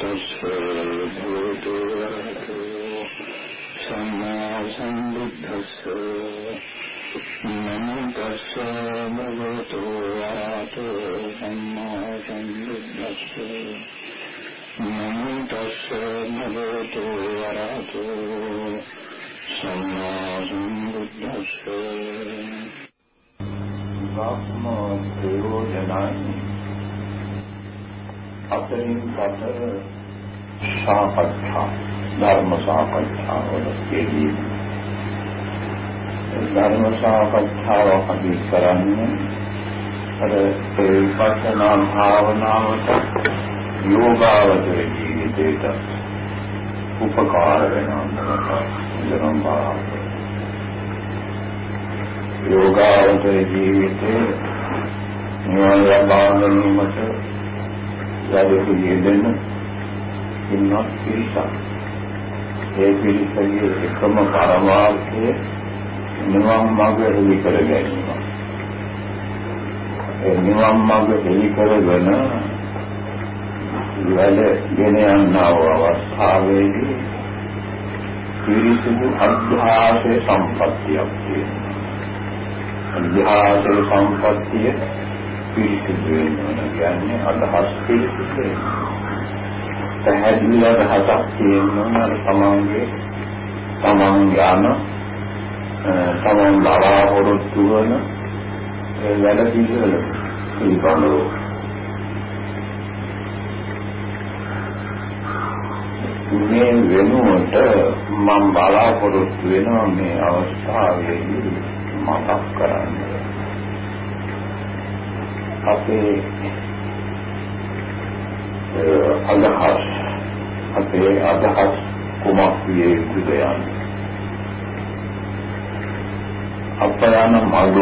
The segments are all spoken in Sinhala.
तस्य भगवतो सम्मासम्बुद्धस्य। नमो तस्य भगवतो आतो सम्मासम्बुद्धस्य। नमो तस्य भगवतो वरातो सम्मासम्बुद्धस्य। वाप्नो देवो जनानि අතරින් පත සාකච්ඡා ධර්ම සාකච්ඡා වලදී ධර්ම සාකච්ඡාව අපි කරන්නේ අර විපස්සනා භාවනාවට යෝගාවචර ජීවිතයට උපකාර වෙනවා ඉඳනවා යෝගාවචර ජීවිතේ නිවන ලබා ගැනීමට වැඩේ යෙදෙන ඉන්නත් පිරිසක්. ඒ පිරිසගේ එකම පරමාර්ථය නිවන් මාර්ග හෙළි කර ගැනීම. ඒ නිවන් මාර්ග හෙළි කරගෙන වැඩ ගෙන යනා වූ අවස්ථාවේදී පිරිසිදු අධ්‍යාසය සම්පත්තියක් තියෙනවා. අධ්‍යාසය සම්පත්තිය පිරිසිදු වෙනවා කියන්නේ අදහස් පිරිසිදු වෙනවා. පැහැදිලි අදහසක් තියෙනවා තමන්ගේ තමන් යන තමන් බලාපොරොත්තු වන වැඩ පිළිවෙල පිළිබඳව මේ වෙනුවට මම බලාපොරොත්තු වෙනවා මේ අවස්ථාවේදී මතක් කරන්නේ අපේ අදහස් අපේ අදහස් කුමක් විය යුතුද යන්නේ? අප යන මඟ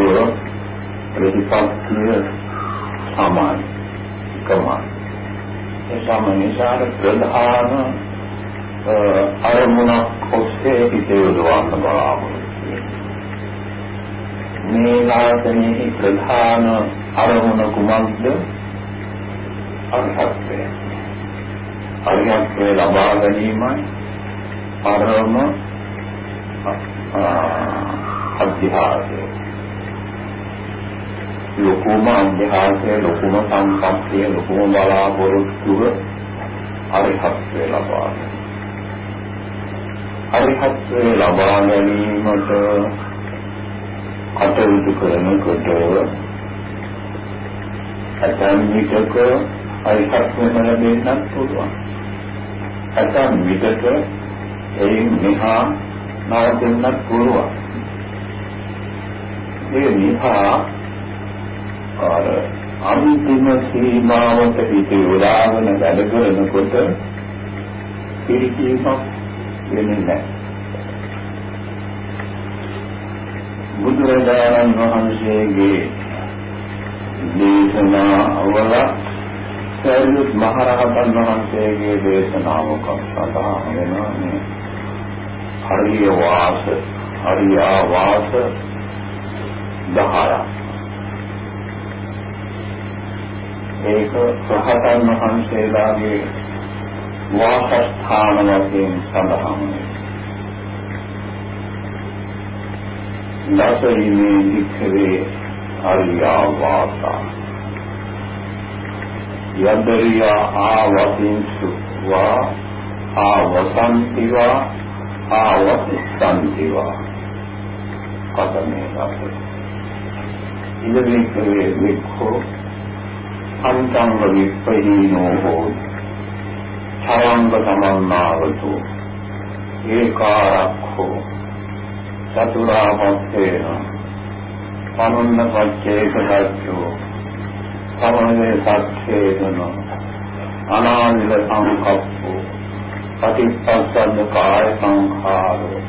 ප්‍රතිපත්තිය සමාන කමයි ඒ සමනිසාර ප්‍රධාන අරමුණක් ඔස්සේ හිතේ යොදවන්න බලාපොරොත්තු මේ වාසනයේ ප්‍රධාන අරමුණ කුමක්ද? අරහත්ත්වය. අරහත්ත්වය ලබා ගැනීමයි පරම අධ්‍යාසය. ලොකුම අධ්‍යාසය ලොකුම සම්පත්තිය ලොකුම බලාපොරොත්තුව අරහත්ත්වය ලබා අරහත්ත්වය ලබා ගැනීමට කටයුතු කරනකොට ඇතන් විටක අයිසක්ම ලැබෙන්නත් පුළුවන්. ඇතන් විටක එයින් මෙහා නවතින්නත් පුළුවන්. මේ නිහා අර අන්තිම සීමාවට හිත යොදාගෙන වැඩ කරනකොට පිළිකීමක් වෙන්නේ නැහැ. බුදුරජාණන් වහන්සේගේ දේශනා වල සරියුත් මහරහතන් වහන්සේගේ දේශනාවක සඳහන් වෙනවා මේ හරිය වාස හරිය වාස 10ක් ඒක රහතන් වහන්සේලාගේ වාසස්ථාන වශයෙන් සඳහන් වෙනවා. දසීමේ වික්‍රේ අරියා වාසා යන්දරියා ආවතින්සු වා ආවසන්තිවා ආවසිස්සන්තිවා. කතමේ රස ඉදමිකවේ වික්ඛෝ අන්තංග විප්පහීනෝ හෝති. ඡයංග සමන්නාවතු. ඒකාරක්ඛෝ. චතුරාපස්සේන පනුන්න පච්චේක සත්‍යෝ. සමනේ සත්‍යේන අනානිල සංකප්පෝ. පටිච්චසමුප්පාද කාය සංඛාරෝ.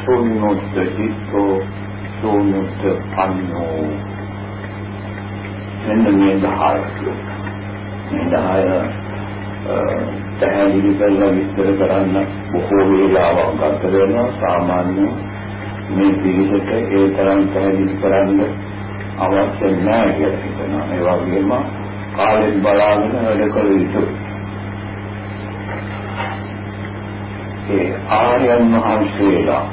ශූන්‍යොත් චිත්තෝ. ශූන්‍යොත් පඤ්ඤෝ. මෙන්න මේ 10 මේ 10 පැහැදිලි කරලා විස්තර කරන්න බොහෝ වේලාවක් ගත වෙනවා. සාමාන්‍ය මේ පිළිසෙට ඒ තරම් පැහැදිලි කරන්න අවශ්‍ය නැහැ කියලා හිතනවා. ඒ වගේම කාලෙත් බලාගෙන වැඩ කළ යුතුයි. ඒ ආර්යයන් වහන්සේලා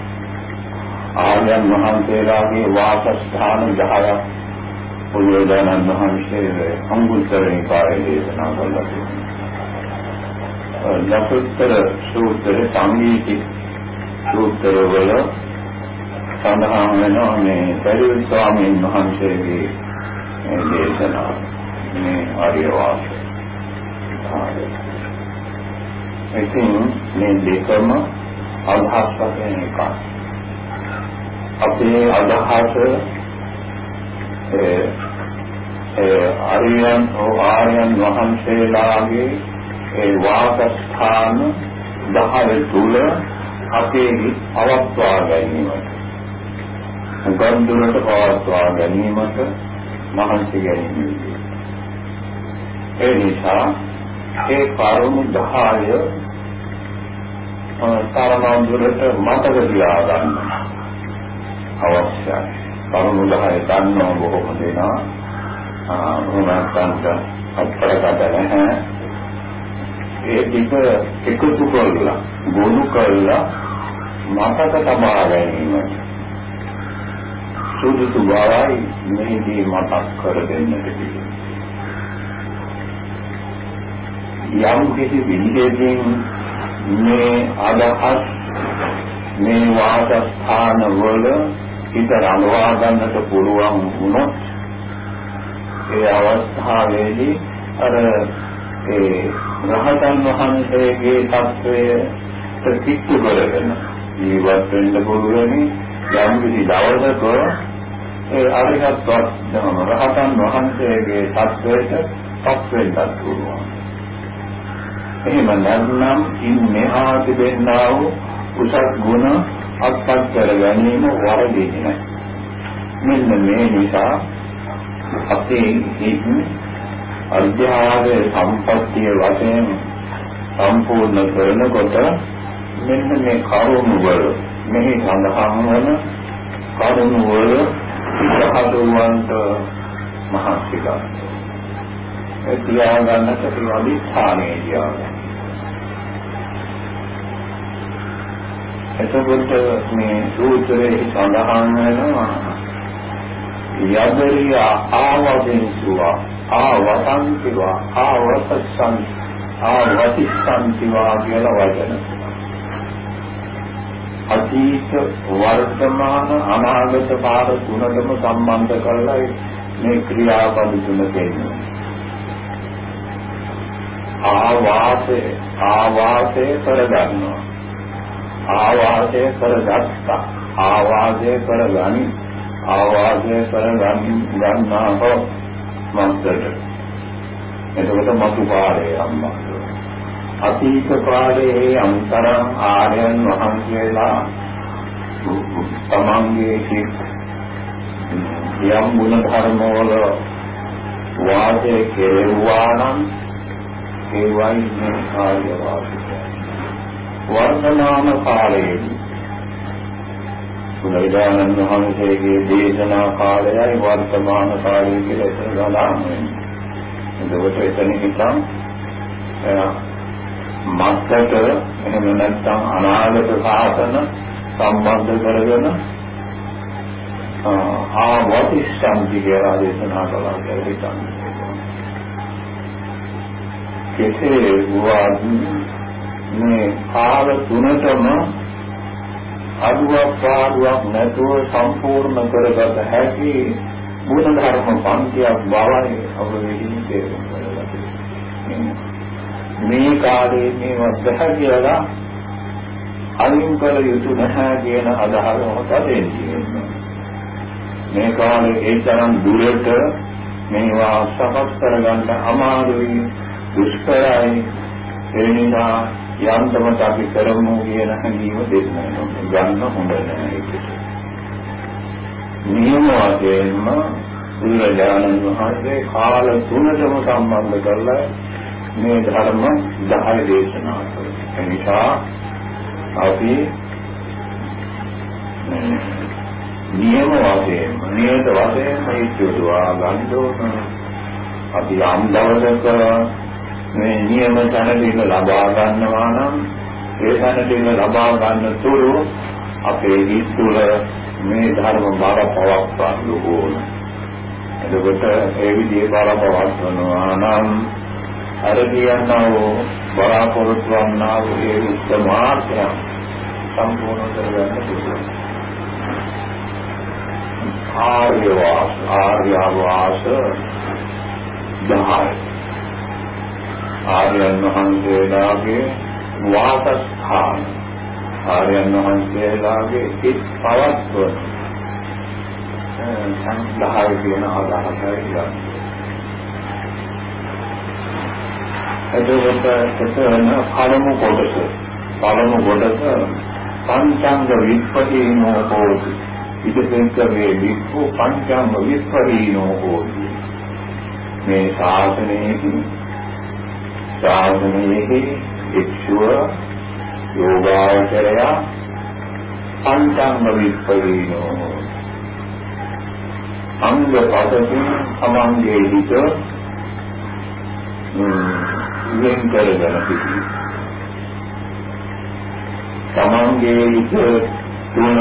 ආර්යයන් වහන්සේලාගේ වාසස්ථාන 10ක් බුදුරජාණන් වහන්සේ අංගුත්තර නිකායේ දේශනා කළා තියෙනවා. ලසුත්තර සූත්‍ර සංගීති සූත්‍ර වල සඳහන් වෙනවා මේ පරිවර්ත ස්වාමීන් වහන්සේගේ දේශනා මේ ආර්ය වාසය. ඉතින් මේ දෙකම අදහස් වශයෙන් එකයි. අපේ අදහස ඒ ආර්යයන් ආර්යයන් වහන්සේලාගේ ඒ වාසස්ථාන දහර තුල අපේ අවස්ථා ගැනීමට උගන්දුරට පවත්වා ගැනීමට මහන්සි ගැනීම ඒ නිසා ඒ කරුණු 10 තරම් දුරට මතක තියාගන්න අවශ්‍යයි. කරුණු 10 ගන්නව බොහොම දෙනා උනාසන්ට අපරකට නැහැ. ඒ ටික එකතු කරලා ගොනු කරලා මතක තබා ගැනීමට සුදුසු බවයි මෙහිදී මතක් කර දෙන්නට තියෙන්නේ. යම් කිසි විදිහකින් මේ අදහස් මේ වාසස්ථාන වල හිත රඳවා ගන්නට පුළුවන් වුණොත් ඒ අවස්ථාවේදී අර ඒ රහතන් වහන්සේගේ தත්වය ප්‍රතික්ෂේප කරගෙන ජීවත් වෙන්න පුළුවන් යම් කිසි දවසක ඒ අරිහත් රහතන් වහන්සේගේ தත්වයට පත් වෙන්නත් පුළුවන් එහෙම නැත්නම් ඉන්නේ ආති දෙන්නා වූ උසස් ගුණ අත්පත් කර ගැනීම වරදින්නේ නැහැ. මෙන්න මේ නිසා අපේ හිත් අධ්‍යාත්මයේ සම්පත්තිය වශයෙන් සම්පූර්ණ කරනකොට මෙන්න මේ කරුණු වල මෙහි සඳහන් වන කරුණු වල ඉස්සහදුවන්ට මහත් පිටා තියාගන්නට තියෙන අදිස්ථානයේ තියාගන්න. එතකොට මේ සූත්‍රයේ සඳහන් වෙනවා යදරිය ආවදින් සුවා ආවතන්තිවා ආවසස්සන් ආවතිස්සන්තිවා කියලා වචන. අතීත වර්තමාන අනාගත පාර තුනටම සම්බන්ධ කරලා මේ ක්‍රියාපද තුන දෙන්නේ. ආවාසය ආවාසය කරගන්නවා. ආවාසය කරගත්තා. ආවාසය කරගනි. ආවාසය කරගනි ගන්නාව මන්දට. එතකොට මතු පාරේ අම්මා. අතීත කාලයේ අන්තරම් ආර්යයන් වහන්සේලා තමන්ගේ සිත් යම් ගුණ ධර්ම වල වාසය කෙරෙව්වා නම් ඒවයි මේ කාර්ය වාසිකය. වර්තමාන කාලයේදී බුදුරජාණන් වහන්සේගේ දේශනා කාලයයි වර්තමාන කාලය කියලා එතන ගලන්න වෙන්නේ. එතකොට එතන හිතන් මත්තට එහෙම නැත්නම් අනාගත සාසන සම්බන්ධ කරගෙන ආවතිස්සන්ති කියලා දේශනා කළා කියලා හිතන්නේ. කෙසේ වුවත් මේ කාල තුනටම අදුවක් පාඩුවක් නැතුව සම්පූර්ණ කරගත හැකි ගුණ ධර්ම පන්තියක් බවයි අවවේදී තේරුම් ගන්න. මේ කාලේ මේ වස්තහ කියලා අයින් කළ යුතු නැහැ කියන අදහස මොකදේ කියන්නේ. මේ කාලේ ඒ තරම් දුරට මේවා සකස් කරගන්න අමාරුයි දුෂ්කරයි ඒ නිසා යන්තමට අපි කරමු කියන හැඟීම දෙන්න ගන්න හොඳ නැහැ ඒක. නියම වශයෙන්ම බුදුරජාණන් වහන්සේ කාල තුනටම සම්බන්ධ කරලා මේ ධර්ම 10 දේශනා කළා. ඒ නිසා අපි නියම වශයෙන් නියත වශයෙන් මේ චුතුවා ගන්න ඕන. අපි යම් දවසක මේ නියම තැනදීම ලබා ගන්නවා නම් ඒ දැනටම ලබා ගන්න තුරු අපේ හිත තුළ මේ ධර්ම බල පවත්වන්න ඕන. එතකොට ඒ විදිහේ බල පවත්වනවා නම් අර කියනවා බලාපොරොත්තු වන්නා වූ ඒ උත්තමාර්ථය සම්පූර්ණ කරගන්න පුළුවන්. ආර්ය වාස ආර්ය වාස දහයි ආර්යයන් වහන්සේලාගේ වාසස්ථාන ආර්යයන් වහන්සේලාගේ හිත් පවත්වන සංඝාය කියන අදහසයි ගන්න. එතකොට එතන පළමු කොටස පළමු කොටස පංචංග විප්පදීනෝ හෝති. ඉතිපෙන්කමේ විප්පු පංචංග විප්පදීනෝ හෝති. මේ ශාසනයේදී ශාසනයේදී භික්ෂුව යෝගාචරය පංචංග විප්පදීනෝ අංග පදකින් සමංගේ හිත වෙන් කරගෙන සිටි සමංගේ හිත තුන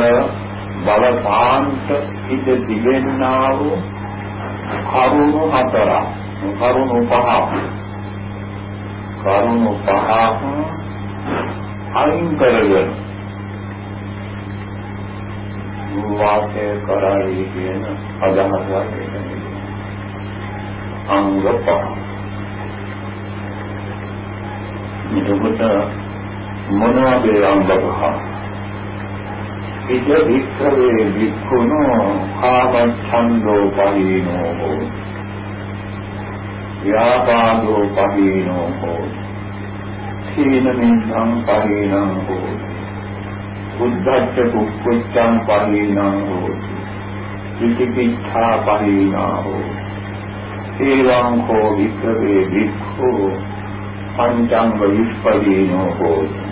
බලපාන්ත හිත දිවෙන්නා වූ කරුණු හතරක් කරුණු පහක්. කරුණු පහක් අයින් කරගෙන වාසය කරයි කියන අදහසක් අංග පහ. එතකොට මොනවද අංග පහ? ඉද වික්‍රේ වික්ඛුනෝ කාම ඡන්தோ පහිනෝ හෝ ව්‍යාපාදෝ පහිනෝ හෝ සීන මින්නම් පරිණං හෝති. බුද්ධච්ච කුක්කුච්ඡං පරිණං හෝති. විචිකිච්ඡා පරිණා හෝති. ඒවං හෝ වික්‍රේ වික්ඛෝ පංචංග විස්පදීනෝ හෝති.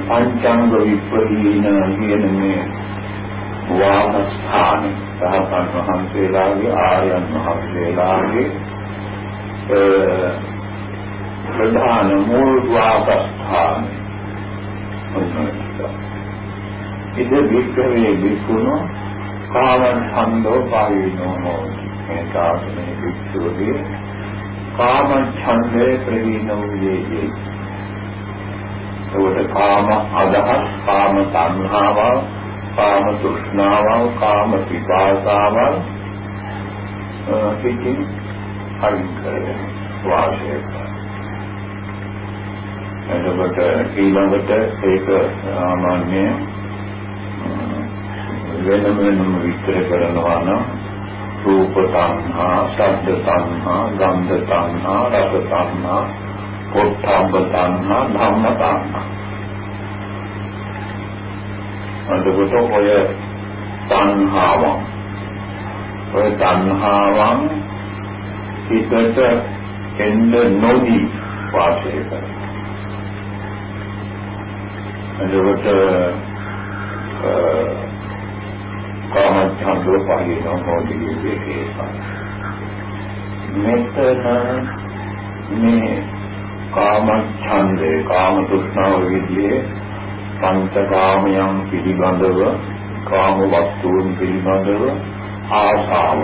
පංචංග විප්‍රදීන කියන මේ වාමස්ථාන සහපන් වහන්සේලාගේ ආර්යයන් වහන්සේලාගේ ප්‍රධාන මූල වාසස්ථාන. ඉද වික්‍රමයේ විකුණු කාමන් ඡන්தோ පාවිනෝ හෝති මේ සාසනේ වික්ෂුවේ කාමන් ඡන්දේ ප්‍රවීණෝ වේයේ ඒකට කාම අදහස් කාම තණ්හාව කාම තෘෂ්ණාව කාම පිපාසාව පිටින් අයින් කරගෙන වාසය කරනවා. එතකොට ඊළඟට ඒක සාමාන්‍ය වෙනම වෙනම විස්තර කරනවා නම් රූප තණ්හා, ශබ්ද තණ්හා, ගන්ධ තණ්හා, රස තණ්හා, පොට්ටම්බ තණ්හා, ධම්ම තණ්හා. අදකොට ඔය තණ්හාවන් ඔය තණ්හාවන් හිතට එන්න නොදී වාසය කරනවා. එතකොට කාමච්ඡන්දෝ පහිනෝ මොදියේ ඒකයි. මෙතන මේ කාමච්ඡන්දේ කාම තෘෂ්ණාව විදිහේ පංචකාමයන් පිළිබඳව කාම වස්තුන් පිළිබඳව ආශාව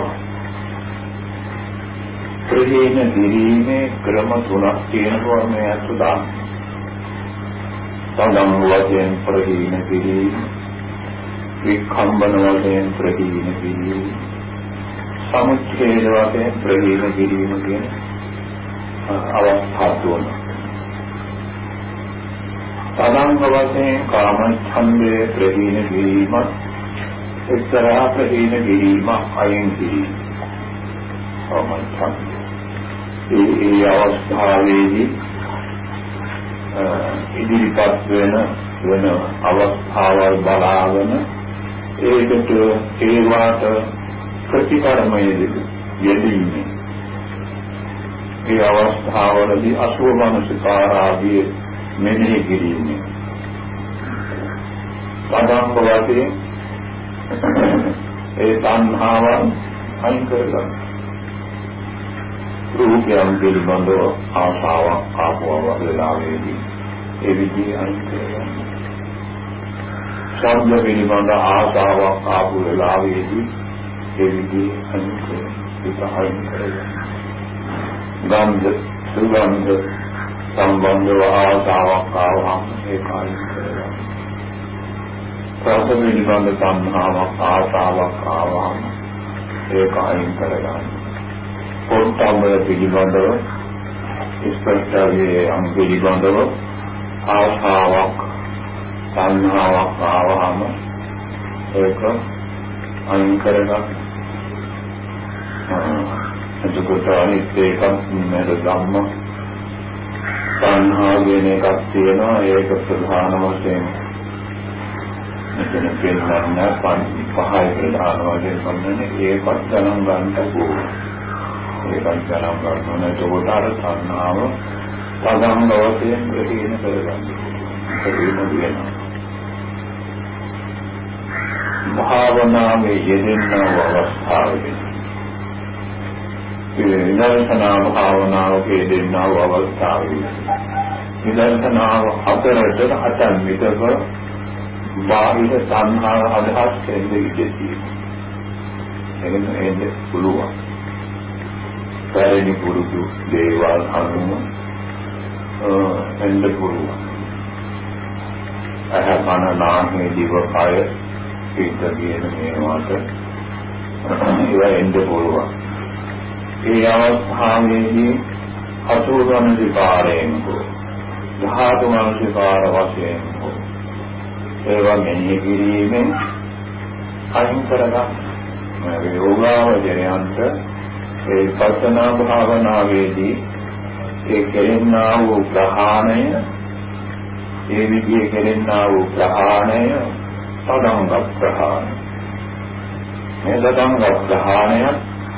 ප්‍රහේන දිරීමේ ක්‍රම තුනක් තියෙනවා මේ අසුදා සඳම් වශයෙන් ප්‍රහීන කිරීම වික්ඛම්බන වශයෙන් ප්‍රහීන කිරීම සමුච්ඡේද වශයෙන් ප්‍රහීන කිරීම කියන අවස්ථා තුන සදාංග වශයෙන් කාම ඡන්දේ ප්‍රහීන කිරීමත් එක්තරා ප්‍රහීන කිරීමක් අයින් කිරීම. කාම ඡන්දේ ඒ අවස්ථාවේදී ඉදිරිපත් වෙන වෙන අවස්ථාවල් බලාගෙන ඒකට ඒවාට ප්‍රතිකර්මයේ යෙදීමේ. ඒ අවස්ථාවලදී අසුව මනසිකාරාදී මෙනෙහි කිරීමේ. පදම් වශයෙන් ඒ තණ්හාවන් අයින් කරගන්න. රූපයන් පිළිබඳව ආශාවක් ආපුවා වෙලාවේදී ඒ විදිහේ අයින් කරගන්න. ශබ්ද පිළිබඳ ආසාවක් ආපු වෙලාවේදී ඒ විදිහේ අයින් කරගන්න. ඒක අයින් කරගන්න. ගන්ධ සුගන්ධ සම්බන්ධව ආසාවක් ආවම ඒක අයින් කරගන්න. රස පිළිබඳ තණ්හාවක් ආසාවක් ආවම ඒක අයින් කරගන්න. පොට්ටම්බය පිළිබඳව ස්පර්ශයේ අංග පිළිබඳව ආශාවක් සංහාවක් ආවම ඒක අයින් කරගන්න. එතකොට අනිත් එකක් නේද ධම්ම සංහාගෙන එකක් තියෙනවා ඒක ප්‍රධාන වශයෙන් මෙතන පෙන්වන්න පහයි ප්‍රධාන වශයෙන් පන්නන්නේ ඒකත් ගණන් ගන්නට ඕනේ. ඒකත් ගණන් ගන්න ඕනේ. එතකොට අර සංහාව පදංග වශයෙන් ප්‍රතින කරගන්න. ප්‍රතින වෙනවා. භාවනාවේ යෙදෙන අවස්ථාවේ විදර්ශනා භාවනාවේ යෙදෙන අවස්ථාවේ විදර්ශනාව අතරට අතන් විතක බාහිර සංහාර අදහස් දෙන්නේ ඉඳී. එගෙන එන්නේ පුළුවන්. පැරණි පුරුදු දේවල් අනුව එන්න පුළුවන්. අහ මන නාමයේ දිව කය හිත කියන මේවාට ඒවා එන්න පුළුවන්. ඒ අවස්ථාවේදී අසුරණ විකාරයෙන් හෝ ධාතු මනසිකාර වශයෙන් හෝ ඒවා මෙනෙහි කිරීමෙන් අයින් කරගන්න. මේ යෝගාවචරයන්ට ඒ පස්සනා භාවනාවේදී ඒ කෙරෙන්නා වූ ප්‍රහාණය ඒ විදිහේ කෙරෙන්නා වූ ප්‍රහාණය සදංග ප්‍රහාණය මේ සදංග ප්‍රහාණය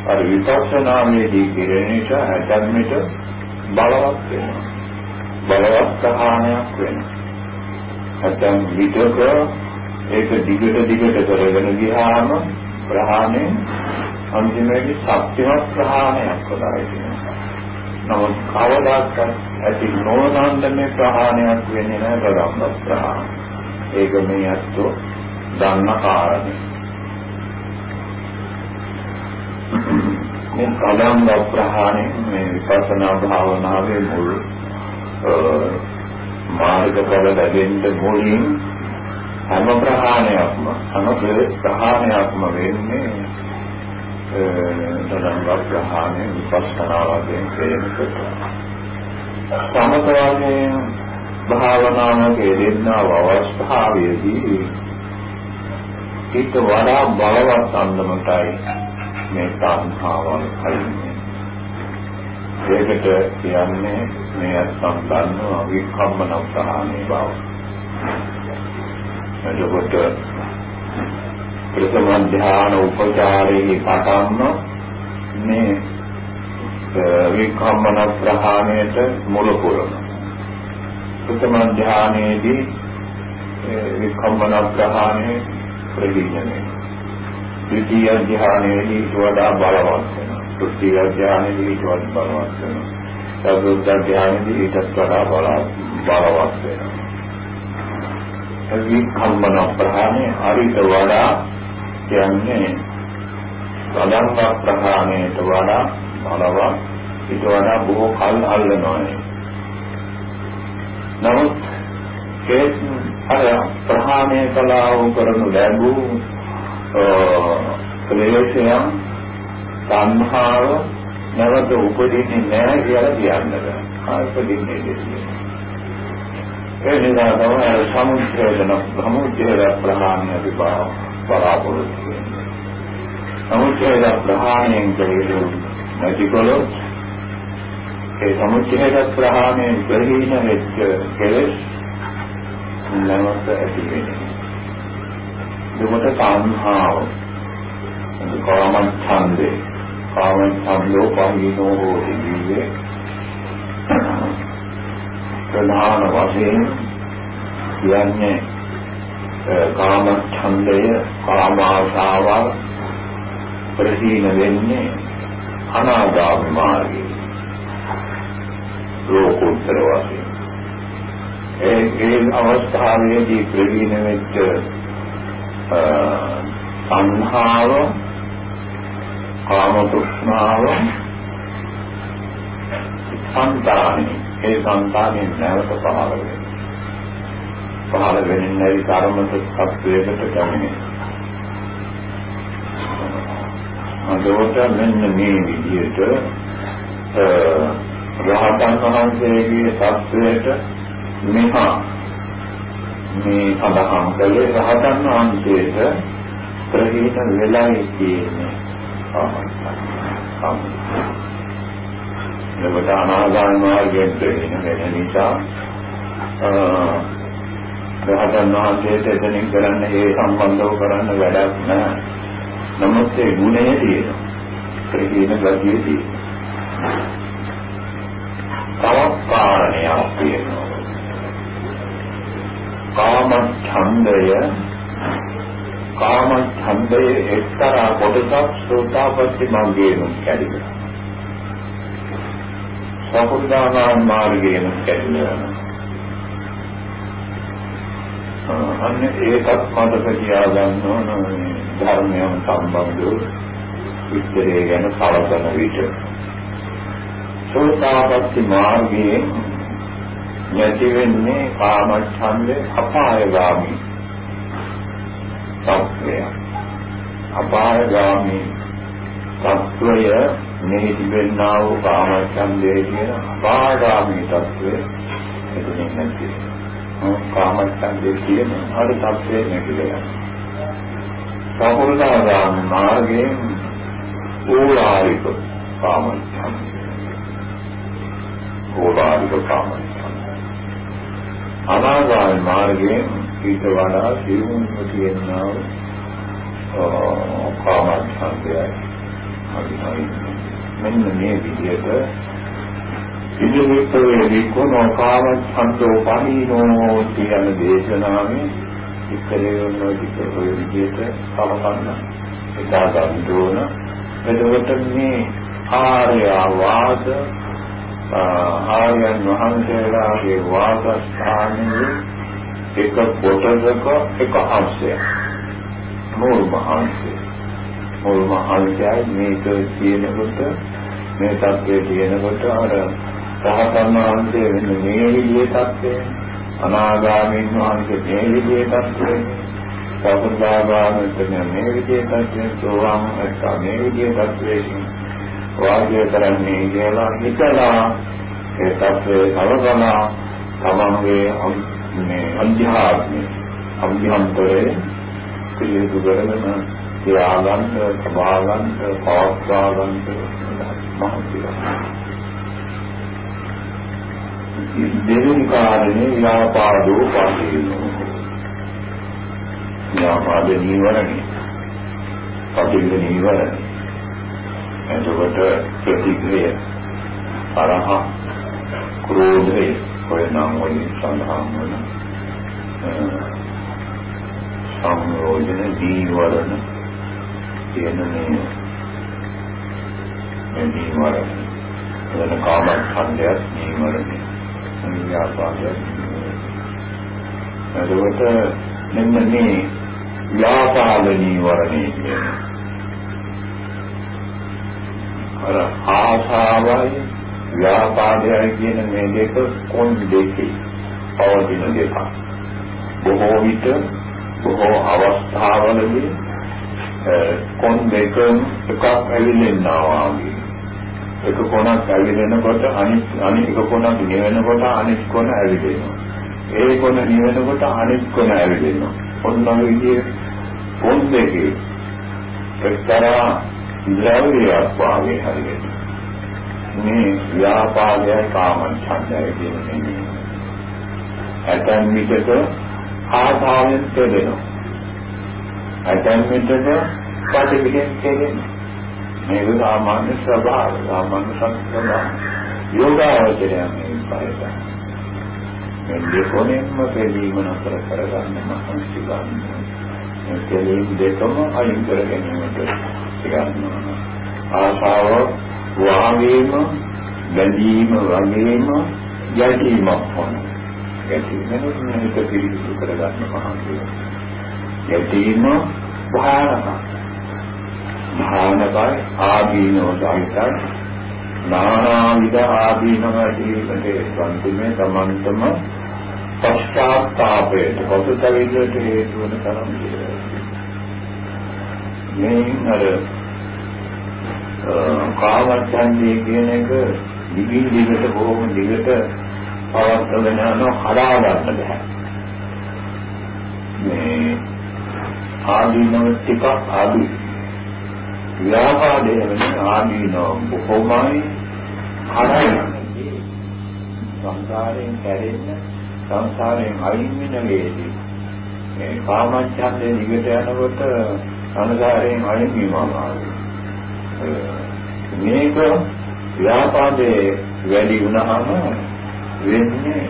අර විපස්සනාමේදී කෙරෙන නිසා හැදෙන්නට බලවත් වෙනවා. බලවත් ප්‍රහාණයක් වෙනවා. නැත්නම් විදක ඒක දිගට දිගට කරගෙන ගියාම ප්‍රහාණය අන්තිමේදී සත්‍යවත් ප්‍රහාණයක් කරලා නමුත් කවදාවත් ඇති නොනන්දමේ ප්‍රහාණයක් වෙන්නේ නැහැ බරම්බ ප්‍රහාණ. ඒක මේ අත්ෝ දන්න කාරණේ. මේ කලංග ප්‍රහාණය මේ විපස්සනා භාවනාවේ මුල් මාර්ගඵල ලැබෙන්න මුලින් හැම ප්‍රහාණයක්ම හැම ප්‍රහාණයක්ම වෙන්නේ තරංග ප්‍රහාණය විපස්සනා වශයෙන් කෙරෙනකොට සමත වශයෙන් භාවනාවක යෙදෙනා අවස්ථාවේදී ඊට වඩා බලවත් අන්දමටයි මේ සංඛාවල් කලින්නේ ඒකට කියන්නේ මේ අත්සම් ගන්නවා විකම්මන ප්‍රහාණය බව. එතකොට ප්‍රථම ධ්‍යාන උපචාරයේ පටන්ම මේ විකම්මන ප්‍රහාණයට මුල පුරන ප්‍රථම ධ්‍යානයේදී විකම්මන ප්‍රහාණය ප්‍රතිඥානය ද්විතීය ධ්‍යානයේදී වඩා බලවත් වෙනවා. තෘතීය ධ්‍යානයේදී වඩා බලවත් වෙනවා. චතුර්ථ ධ්‍යානයේදී ඊටත් වඩා බලවත් වෙනවා. විකම්මන ප්‍රහාණය හරිත වඩා කියන්නේ බලංග ප්‍රහාණයට වඩා බලවත් ඊට වඩා බොහෝ කල් අල්ලනවා. නමුත් ඒ අර ප්‍රහාණය කලාව කරනු ලැබූ ක්ලේශයන් සංහාව නැවත උපදින්නේ නැහැ කියලා කියන්න බෑ. ආපදින්නේ දෙන්නේ. ඒ නිසා තමයි සමුච්ඡේදන සමුච්ඡේද ප්‍රහාණය විභාව බලාපොරොත්තු වෙන්නේ. සමුච්ඡේද ප්‍රහාණයෙන් කෙරෙහි නැතිකොලොත් ඒ සමුච්ඡේද ප්‍රහාණයෙන් ප්‍රහීන වෙච්ච කෙලෙස් නැවත ඇති වෙන්නේ. දුකට කාමහාව කාම ඡන්දේ කාම ඡන්දෝ පහිනෝ හෝති දිවේ ප්‍රධාන වශයෙන් කියන්නේ කාම ඡන්දය කාම ආශාවල් ප්‍රහීන වෙන්නේ අනාගාමී මාර්ගයේ ලෝකෝත්තර වශයෙන්. ඒ ඒ අවස්ථාවේදී ප්‍රවීණ වෙච්ච සංහාව කාම තෘෂ්ණාව සංතානේ. ඒ සංතානේ නැවත පහළ වෙනවා. පහළ වෙන්නේ නැති කර්මත සත්‍යයකට කැමිනේ අදෝට මෙන්න මේ විදිහට රහතන් වහන්සේගේ සත්‍යයට මෙහා මේ සඳහන් කළේ රහතන් වහන්සේට ප්‍රහීන වෙලයි කියන්නේ එතකොට අනාගාමී මාර්ගයෙන් ප්‍රහීන වෙන නිසා රහතන් වහන්සේට එතනින් කරන්න ඒ සම්බන්ධව කරන්න වැඩක් නැහැ. නමුත් ඒ ගුණය තියෙනවා. ප්‍රහීන ගතිය තියෙනවා. තවත් කාරණයක් තියෙනවා. කාම ඡන්දය කාම ඡන්දයේ එක්තරා කොටසක් සෝතාපට්ටි මාර්ගයෙන් කැඩෙනවා. සකුදාන මාර්ගයෙන් කැඩෙනවා. අන්න ඒකත් මතක තියාගන්න ඕන ධර්මයන් සම්බන්ධව විස්තරය ගැන කලබල විට සෝතාපට්ටි මාර්ගයෙන් නැති වෙන්නේ කාමච්ඡන්දේ අපායගාමී තත්වය. අපායගාමී තත්වය මේ තිබෙනා වූ කාමච්ඡන්දේ කියන අපායගාමී තත්වය එතනින් නැති කාමච්ඡන්දේ කියන අර තත්වය නැතිලා සම්පූර්ණාගාමී මාර්ගයෙන් ඕලාරික කාමච්ඡන්දේ. ඕලාරික කාමච්ඡන්දේ. අනාගාමී මාර්ගයෙන් ඊට වඩා සියුම්ව තියෙනා කාමච්ඡන්දයයි. හරි මෙන්න මේ විදිහට ඉදිරිපේ විකුණෝ කාමච්ඡන්දෝ පණිනෝ කියන දේශනාවේ ඉස්සරේ වුණ ඔය විදිහට කලකන්න. හිතා ගන්න ඕන එතකොට මේ ආර්ය වාද ආර්යයන් වහන්සේලාගේ වාසස්ථානයේ එක කොටසක එක අංශයක්. මූල මහන්සිය. මූල මහන්සියයි මේක කියනකොට මේ தත්ත්වයේ තියෙනකොට අර රහතන් වහන්සේ වෙන මේ විදිහේ தත්ත්වය අනාගාමීන් වහන්සේ මේ විදිහේ තත්ත්වය සතරදාගාමීන් මේ විදිහේ තත්ත්වය සෝවාන් එක මේ විදිහේ තත්ත්වයකින් වාග්ය කරන්නේ කියලා හිතලා ඒ තත්ත්වයේ කලබලා තමන්ගේ මේ අධ්‍යාත්මය අභ්‍යන්තරයේ පිළිදු කරගෙන තියාගන්න, සබාගන්න, පවත්වාගන්න මහන්සිය. දෙවෙනි කාරණේ ව්‍යාපාදෝ පටිනෝ. ව්‍යාපාද නීවරණේ. පටිඝ නීවරණේ. එතකොට ප්‍රතික්‍රිය තරහ ක්‍රෝධය ඔය නම් වලින් සඳහන් වන සංයෝජන දීවරණ කියන මේ මේ දීවරණ. වෙන කාම ඡන්දයක් දීවරණ. ව්‍යාපාදයක් එතකොට මෙන්න මේ ව්‍යාපාද නීවරණය කියන්නේ අර ආශාවයි ව්‍යාපාදයයි කියන මේ දෙක කොන් දෙකේ පවතින දෙක. බොහෝ විට බොහෝ අවස්ථාවලදී කොන් දෙකම එකක් ඇවිලෙනවා වගේ. එක කොනක් ඇවිලෙනකොට අනිත් අනිත් එක කොනක් නිවෙනකොට අනිත් කොන ඇවිලෙනවා. ඒ කොන නිවෙනකොට අනිත් කොන ඇවිලෙනවා. ඔන්න විදිහේ කොන් දෙකේ එක්තරා ද්‍රව්‍යයක් වාගේ හරියට මේ ව්‍යාපාදය කාමච්ඡන්දය කියන මේ ඇතන් විටක ආභාවයෙන් කෙරෙනවා ඇතන් විටක ප්‍රතිපිටින් කෙරෙනවා මේක සාමාන්‍ය ස්වභාවය සාමාන්‍ය සංස්කෘතිය. යෝගාවචරය මේ පාරට මේ දෙකොනෙන්ම දෙවීම නතර කරගන්න මහන්සි ගන්න. මේ දෙලීම් දෙකම අයින් කර ගැනීමට ගන්නවා ආශාව වාගේම බැඳීම වගේම යැදීමක් වන ගැටීම හිත පිළිසු කරගන්න මහන්සිය. ගැටීම භාවනා. භාවනාවයි ආදීනෝ සහිතයි. නානාවිද ආදීනව ඇතිවීමට සම්පූර්ණ තමන්තම පශ්චාත්තාපයට පසුතැවිල්ලට හේතු වන තරම් මේ අර කාමච්ඡන්දේ කියන එක දිගින් දිගට බොහොම දිගට පවත්වගෙන යනවා හදා ගන්න බෑ. මේ ආදීනව ටිකක් අඩු. ව්‍යාපාදයේ වෙන ආදීනව බොහොමයි හදා සංසාරයෙන් කැරෙන්න සංසාරයෙන් අයින් වෙන වේදී මේ කාමච්ඡන්දේ දිගට යනකොට සංසාරයෙන් අයින් වීම අමාරුයි. මේක ව්‍යාපාදේ වැඩි වුණාම වෙන්නේ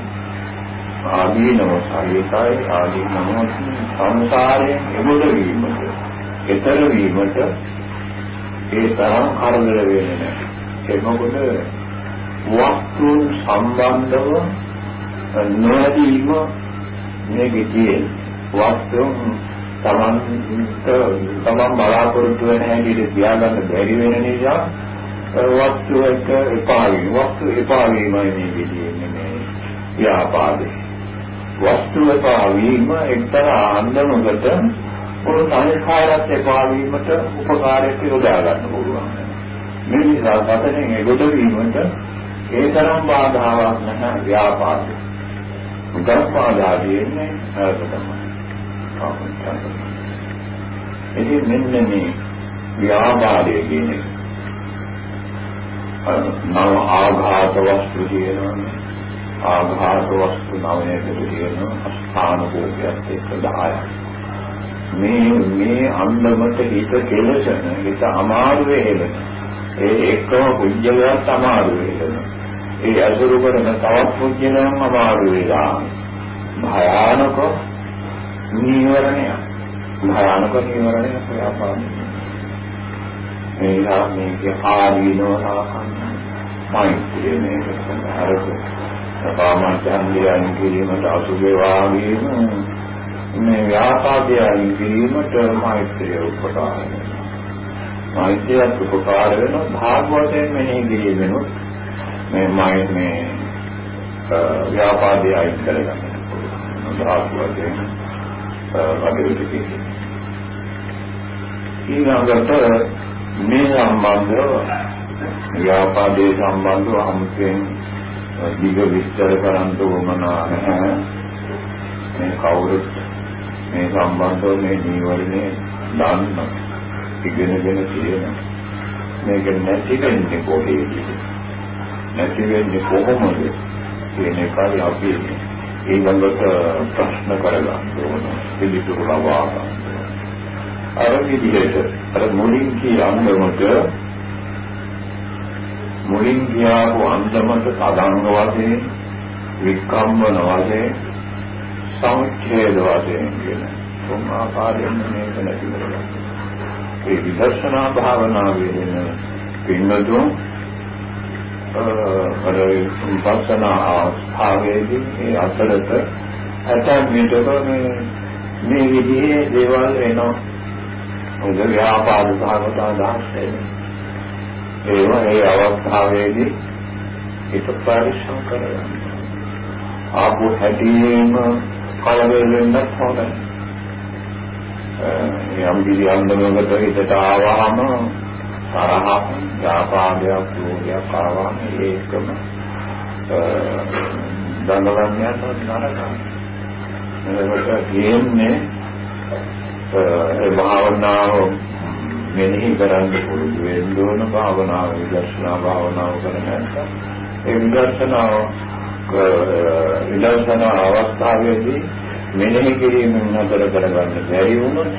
ආදීනව සාරිකයි ආදීනව සංසාරයෙන් එමුද වීමට ඊතර වීමට ඒ තරම් කරදර වෙන්නේ නැහැ. ඒ මොකද වස්තුන් සම්බන්ධව නොයදීම මේකේ තියෙන වස්තුන් තමන්ට තමන් බලාපොරොත්තු වෙන හැටියට තියාගන්න බැරි වෙන නිසා වස්තු එක එපා වීම වස්තු එපා වීමයි මේ විදිහේ මේ ව්‍යාපාදේ. වස්තු එපා වීම එක්තරා අන්දමකට පොළොව සංස්කාරات එපා වීමට උපකාරයක් යොදා ගන්න පුළුවන්. මේ නිසා සතනෙන් එගොඩ වීමට ඒ තරම් බාධාවක් නැහැ ව්‍යාපාදේ. උගස්පාදා දෙන්නේ හරි තමයි. ඉතින් මෙන්න මේ ව්‍යාපාදයේ කියන එක. නව ආඝාත වස්තු කියනවානේ. ආඝාත වස්තු නවයකට කියනවා ස්ථාන කෝපයක් එක්ක 10ක් මේ මේ අන්දමට හිත කෙලසන හිත අමාරු වේලන ඒ එකම පුජ්‍යලයක් අමාරු වේලන ඒ අසුරු කරන තවත් පුජ්‍යලයන් අමාරු වේලා භයානක නීවරණය භයානක නීවරණය ප්‍රයාපාරයි මේලා මේක ආදීනව නවකන්න මෛත්‍රිය මේක සඳහරක සපාමචන්දියන් කිරීමට අසුභේ වාගේම. මේ ව්‍යාපාදයන් කිරීමට මෛත්‍රිය උපකාර වෙනවා. මෛත්‍රියත් උපකාර වෙනවා. භාගවතෙන් මෙනෙහි කිරීමෙනුත් මේ මයි මේ ව්‍යාපාදය අයින් කරගන්න පුළුවන්. භාගවතෙන් අදිරිට කිරීම ඊළඟට මේ සම්බන්ධව ව්‍යාපාදයේ සම්බන්ධව අමුතෙන් දීග විස්තර කරන්න උවමනා නැහැ මේ කවුරුත් මේ සම්බන්ධව මේ නීවරණේ දන්න ඉගෙනගෙන තියෙන මේක නැති වෙන්නේ කොහේද නැති වෙන්නේ කොහොමද කියන එකයි අපි ඊළඟට ප්‍රශ්න කරගන්න ඕන පිළිතුරු ලබා ගන්න අර විදිහට අර මුලින් කිය අන්දමට මුලින් කියාපු අන්දමට සදාංග වශයෙන් වික්‍රම්වන වශයෙන් සමුච්ඡේද වශයෙන් කියන තුන් ආකාරයෙන් මේක නැති කරගන්න. ඒ විදර්ශනා භාවනාවේ වෙන පින්නතුන් අර විපස්සනා ආස්ථාවේදී ඒ අතරත ඇතන් විටක මේ මේ විදිහේ දේවල් වෙනවා මොකද ව්‍යාපාද සහගත අදහස් එන්නේ. ඒවා ඒ අවස්ථාවේදී හිත පරිශ්‍රම කරගන්න. ආපු හැටියෙම කලබල වෙන්නත් හොඳයි. යම් කිසි අන්දමකට හිතට ආවහම තරහක් ව්‍යාපාදයක් ලෝභයක් ආවම ඒකම දඟලන්න යන නරකයි. එතකොට කියන්නේ ඒ භාවනාව මෙනෙහි කරන්න පුරුදු වෙන්න ඕන භාවනාව විදර්ශනා භාවනාව කරන නැත්නම් ඒ විදර්ශනාව විදර්ශනා අවස්ථාවේදී මෙනෙහි කිරීමෙන් නතර කරගන්න බැරි වුණොත්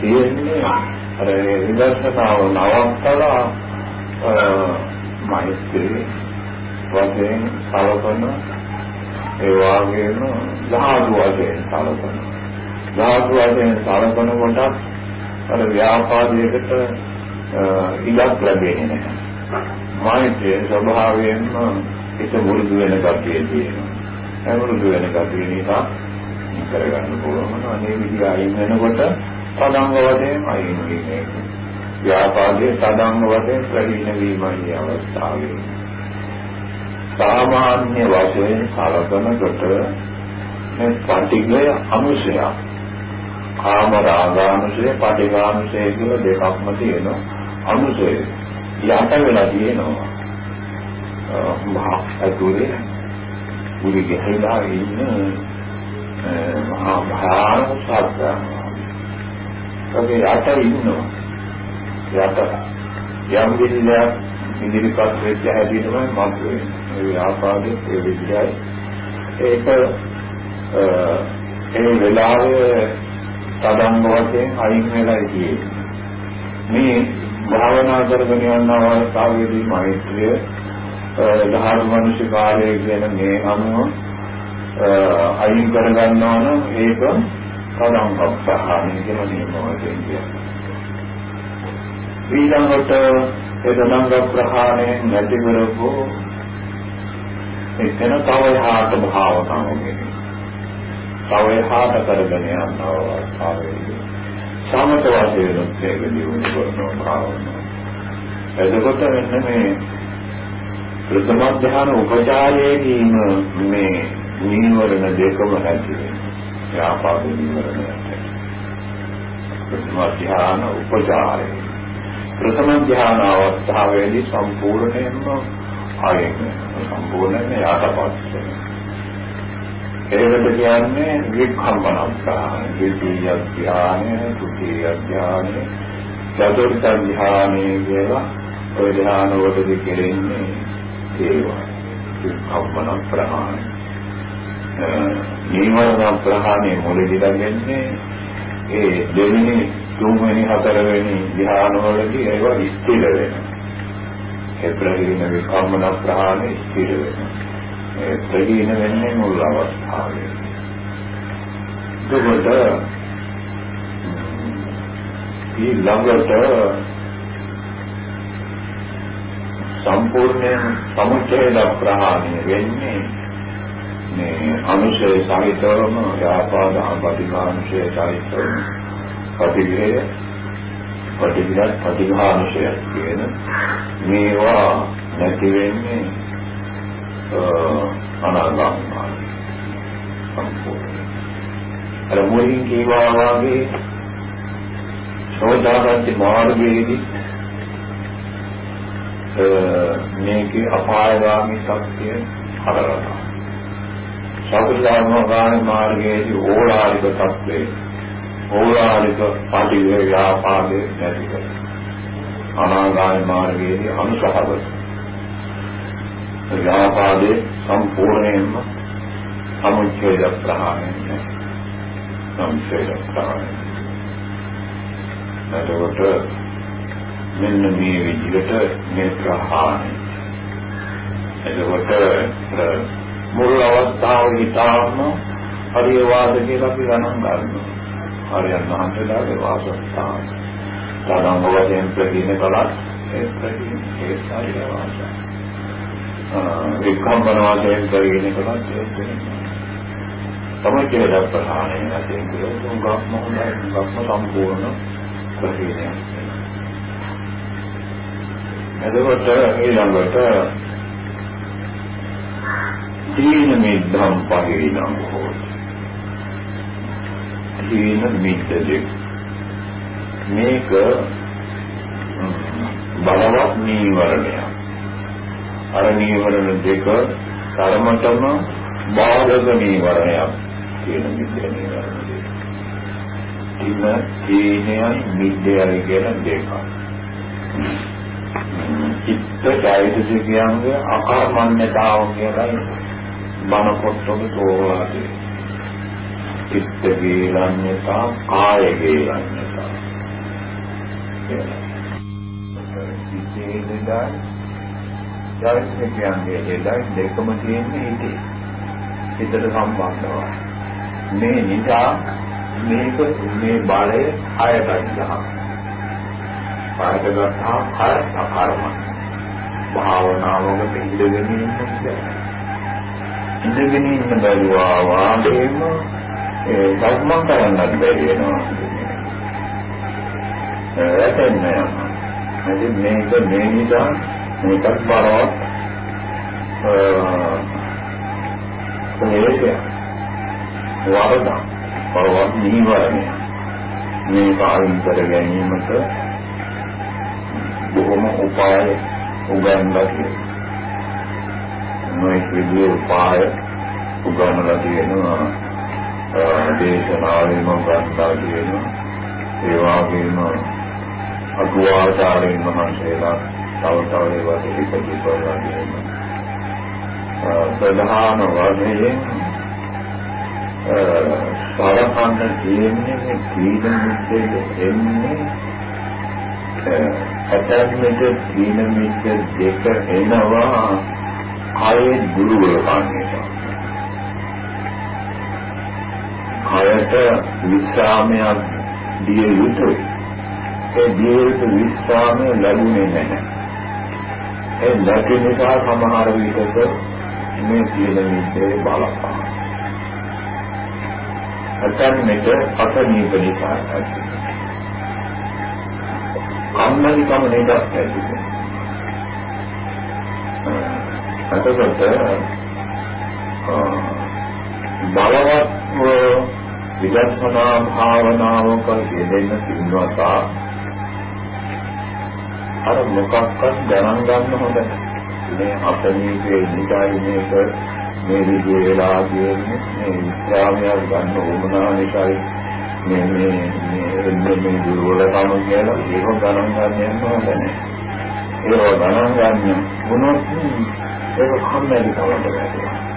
තියෙන්නේ අර විදර්ශනාව නවත්තලා මෛත්‍රී වශයෙන් සලකන ඒ වගේම ධාතු වශයෙන් සලකන ධාතු වශයෙන් සලකන කොට අර ව්‍යාපාදයකට ඉඩක් ලැබෙන්නේ නැහැ. මෛත්‍රිය ස්වභාවයෙන්ම ඒක මුරුදු වෙන කතිය තියෙනවා. ඇමුරුදු වෙන ගතිය නිසා කරගන්න පුළුවන්. අනේ විදිහ අයින් වෙනකොට තදංග වශයෙන් අයින් වෙන්නේ. ව්‍යාපාදයේ තදංග වශයෙන් ප්‍රහීන වීමයි අවස්ථාවේ. සාමාන්‍ය වශයෙන් කලකනකොට මේ පටිඝය අනුශය කාම රාගානුශය පටිඝානුශය කියලා දෙකක්ම තියෙනවා. අනුශය යට වෙලා තියෙනවා. මහා අතුරේ උරි ගහලා ඉන්න මහා භයානක සත්‍යයක්. ඒකේ යට ඉන්නවා. යට යම් විදිහක් ඉදිරිපත් වෙච්ච හැටි තමයි මත් වෙන්නේ. ඒ ආපාදේ ඒ විදිහයි. ඒක ඒ වෙලාවේ තදංග වශයෙන් අයින් වෙලා තියෙන්නේ. මේ භාවනා කරගෙන යන අවස්ථාවේදී මෛත්‍රිය ධර්ම මනුෂ්‍ය කාර්යය කියන මේ අනුව අයින් කර ගන්නවා නම් ඒක තදංග ප්‍රහාණය කියන නියම වශයෙන් කියනවා. ඊළඟට ඒ තදංග ප්‍රහාණය නැති කරපො එතන තව යහට භාවනාව වෙනවා. තව යහට කරගෙන යන අවස්ථාවේදී සමත වශයෙන් ඒක දියුණු කරනවා භාවනාව. එතකොට මෙන්න මේ ප්‍රථම ධ්‍යාන උපචාරයේදීම මේ නීවරණ දෙකම නැති වෙනවා. ව්‍යාපාද නීවරණ නැති. ප්‍රථම ධ්‍යාන උපචාරය. ප්‍රථම ධ්‍යාන අවස්ථාවේදී සම්පූර්ණයෙන්ම ආයෙත් සම්පූර්ණයෙන්ම යටපත් වෙනවා. ඒකට කියන්නේ විකම්පනස්ථාන, ද්විතීය ධ්‍යානය, තෘතීය ධ්‍යානය, චතුර්ථ ධ්‍යානය කියලා ඔය ධ්‍යාන වලදී කෙරෙන්නේ ඒවා. විකම්පන ප්‍රහාණය. නීවරණ ප්‍රහාණය මුලදී ගන්නේ ඒ දෙවෙනි තුන්වෙනි හතරවෙනි ධ්‍යාන වලදී ඒවා ස්ථිර වෙනවා. ඒ ප්‍රහීන විකම්පන ප්‍රහාණය ස්ථිර වෙනවා. ඒ ප්‍රහීන වෙන්නේ මුල් අවස්ථාවේ. දුකට ඊ ළඟට සම්පූර්ණයෙන් සමුච්ඡේද ප්‍රහාණය වෙන්නේ මේ අනුශය සහිතවම ව්‍යාපාද අපටිඝානුශය සහිතවම පටිඝය පටිඝයත් පටිඝානුශය කියන මේවා නැති වෙන්නේ අනාගාමී සම්පූර්ණ අර මුලින් කියවා වගේ සෝදාගන්ති මාර්ගයේදී මේකේ අපායගාමී සත්‍ය හතරක් සතරදාන මාර්ගයේදී ඕලාරික තත්ත්වේ ඕලාරික පාටිවේ ව්‍යාපාදේ නැති කර අනාගාමී මාර්ගයේදී අනුසහවත ව්‍යාපාදේ සම්පූර්ණයෙන්ම සමුච්ඡේද ප්‍රහාණය සමුච්ඡේද ප්‍රහාණය. එතකොට මෙන්න මේ විදිහට මේ ප්‍රහාණය. එතකොට මුල් අවස්ථාවේ ඊටාම හරිය වාද කියලා අපි ගණන් ගන්නවා. හරියන් වහන්සේලාගේ වාසස්ථාන. සාධාරණ වශයෙන් ප්‍රතිනේ කලක් ඒ ප්‍රතිනේ ඒ හරිය වාස. විකම්පන වශයෙන් ප්‍රතිනේ කලක් ඒ ප්‍රතිනේ. තමයි කියලා ප්‍රහාණය නැතිව ගොංගක් මොහොතයි ගොංගක් සම්පූර්ණ ප්‍රතිනේ. එතකොට ඊළඟට තීන මිද්ධම් පහිරිනම් හෝති. තීන මිද්දේ මේක බලවත් නීවරණයක්. අර නීවරණ දෙක ධර්මතම බාධක නීවරණයක් කියන මිද්දේ නීවරණ දෙක. ඉන්න තීනයයි මිද්දයයි කියන දෙකක්. චිත්ත චෛතසිකයන්ගේ අකර්මණ්‍යතාව කියලායි බණ පොත්වල තෝරලා තියෙනවා. චිත්ත වේලඤ්ඤතා කාය වේලඤ්ඤතා. ඉතින් දෙදා චෛතසිකයන්ගේ දෙදා දෙකම තියෙන්නේ හිතේ. හිතට සම්බන්ධව. මේ නිසා මේක මේ බලය හයට ගන්නවා. පාඩක ගන්නවා කය අකර්ම. භාවනාවකට ඉඳගෙන ඉන්න ඉඳගෙන ඉන්න බැරුවා වාගේම ඒ ධර්ම කරන්නත් බැරි වෙනවා. රැටෙන්නේ යනවා. ඉතින් මේක මේ නිසා මේකත් බරවත් ප්‍රේතය වරද බරවත් නිවරණය මේ කායින් කර ගැනීමට බොහොම උපාය උගන්ලා තියෙනවා මේ විදිහේ උපාය උගන්ලා තියෙනවා. දේශනාවෙම ගන්නවා කියනවා ඒ වගේම අගුවාචාර්යන් වහන්සේලා තව තව ඒවා ඉදිරි කරලා තියෙනවා. ප්‍රධාන වශයෙන් සාරපන්න කියන්නේ තීන මිද්දේ එන්නේ ඇතැම්මට තීන මිද්ද දෙක එනවා. කයේ දුර්වලකම් නිසා කයට විශ්‍රාමයක් දිය යුතුයි. ඒ දිය යුතු විශ්‍රාමය ලැබුණේ නැහැ. ඒ නැති නිසා සමහර විටක මේ කියන මිත්‍රේ බලපාන. අතන් මෙත අසනීප නිසා ඇති. කම්මැලිකම නිසා ඇති. අතකොට බලවත්ව විදර්ශනා භාවනාවක යෙදෙන්න සින්නවතා අර මොකක්වත් ගණන් ගන්න හොඳ මේ අපනීපේ නිදායි මේක මේ විදිහේ වෙලා කියන්නේ මේ විස්රාමයක් ගන්න ඕමනා නිසායි. මේ මේ මේ මේ දුර්වලකම කියලා ඒක ගණන් ගන්න යන්න හොඳ නැහැ. ඒක ගණන් ගන්න මොනොත් ඒක කම්මැලි කමකට වැටෙනවා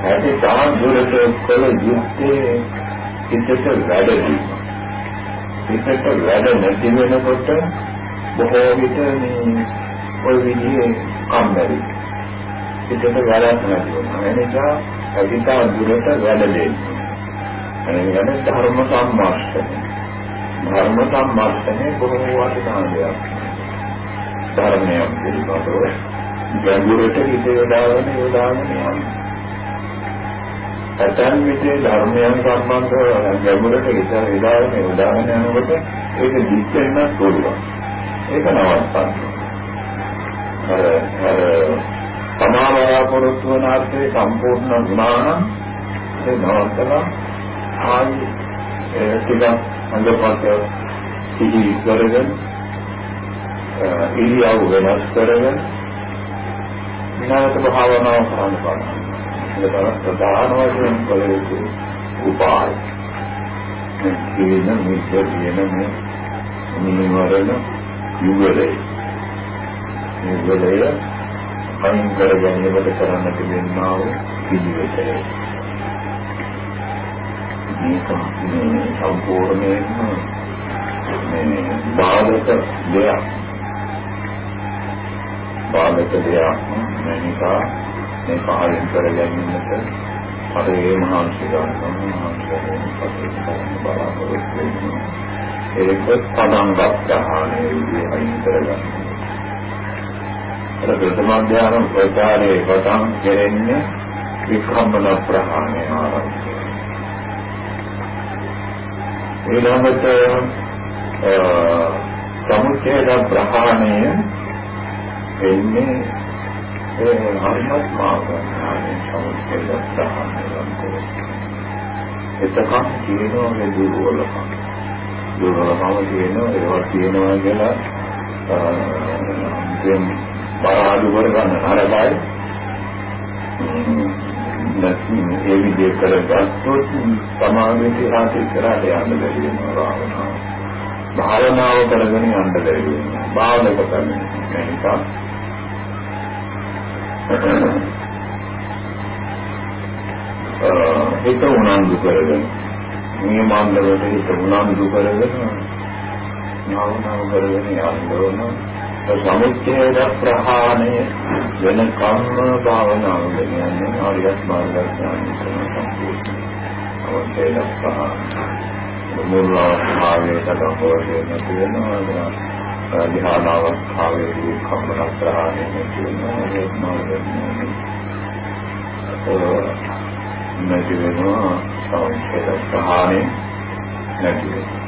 ඇති තාක් දුරට කළ යුත්තේ හිතට වැඩ දීම. හිතට වැඩ නැති වෙනකොට බොහෝ විට මේ ඔය විදිහේ කම්මැලි. හිතට වැඩක් නැති වෙනවා. ඒ නිසා ඇති තාක් දුරට වැඩ දෙන්න. ඒ කියන්නේ ධර්ම සම්මාර්ථනය. ධර්ම සම්මාර්ථනය බොහෝ වටිනා දෙයක්. ධර්මයක් පිළිබඳව ගැඹුරට හිත යොදාගෙන යොදාගෙන යනවා. ඇතැම් විටේ ධර්මයන් සම්බන්ධව ගැඹුරට විතර විදාගෙන උදාහරණ යනකොට ඒක දික් වෙන්නත් පුළුවන්. ඒක නවත්තන්න. අර අර සමාවරපොරොත්තු වන අර්ථයේ සම්පූර්ණ වුණා නම් ඒ නවත්තලා ආයි ඒ ටික අඟපත සිහි කරගෙන ඉරියව් වෙනස් කරගෙන විනාශ භාවනාව කරන්න බලන්න. ඒක තමයි ප්‍රධාන වශයෙන් කළ යුතු උපාය. මේ කියන මිත්‍ය කියන මේ නිවරණ යුගලේ. යුගලය අයින් කර ගැනීමට කරන්න තිබෙනා වූ පිළිවෙතය. මේක මේ සම්පූර්ණයෙන්ම මේ බාධක දෙයක්. බාධක දෙයක්. මේ නිසා මේ පහලින් කර ගැනීමට අපේ මහන්සි ගන්නවා මහන්සි කරන බලාපොරොත්තු වෙනවා ඒක පදංග ග්‍රහණය විදිහට අයින් කරගන්න. අර ප්‍රථම ධ්‍යාන ප්‍රචාරයේ පටන් කෙරෙන්නේ වික්‍රමන ප්‍රහාණය ආරම්භය. ඊළඟට සමුච්ඡේද ප්‍රහාණය එන්නේ ඒ හරිමත් මාර්ගඥානය සමුච්චය දස්සහානය එතකම් කියනවා මේ දුර්වලකම්. දුර්වලකම කියනවා ඒවා කියනවා කියලා දැන් බාරාදු කරගන්න නරකයි නැත්නම් ඒ විදිහ කරගත්තොත් සමාධිය ඉතිහාසය ඉස්සරහට යන්න බැරි වෙනවා භාවනාව. භාවනාව කරගෙන යන්න බැරි වෙනවා. බාධක කරන්නේ නිසා Uh, හිත උනන්දු කරගෙන මේ මාර්ගවලට හිත උනන්දු කරගෙන නාවනාව කරගෙන යන්න ඕන. සමුච්ඡේද ප්‍රහාණය වෙන කම්ම භාවනාව කියන්නේ ආරියත් මාර්ගඥානය සම්පූර්ණ සමුච්ඡේද ප්‍රහාණය මුල් අවස්ථාවේ තදවගෙන තියෙනවා ධ්‍යාන අවස්ථාවේදී කම්මන ප්‍රහාණය කියනවා නැති. වෙනවා සංකේත ප්‍රහාණය නැති වෙනවා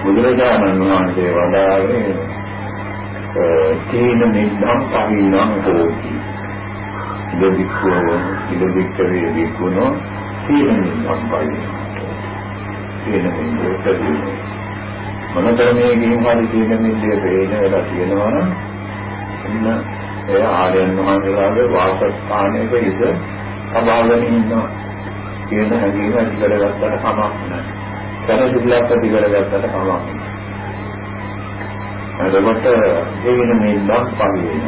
බුදුරජාණන් වහන්සේ වදාළේ තීන නිද්දම් පරිණං හෝති. ඉදවික්කෝ ඉදවික්කවේ විකුණෝ තීන නිද්දම් පරිණං තීන නිද්දේ ප්‍රතිනේ මොනතරමේකින් හරි තීන නිද්දේ වේන වෙලා තියෙනවා නම් එන්න ඒ ආර්යයන් වහන්සේලාගේ වාසස්ථානයක ඉඳ සබාගෙන ඉන්නවා කියන හැඟීම ඇති කරගත්තට කමක් නැහැ. සැනසෙල්ලක් ඇති කරගත්තට කමක් එතකොට ඒන මෙන්නම් පරිේන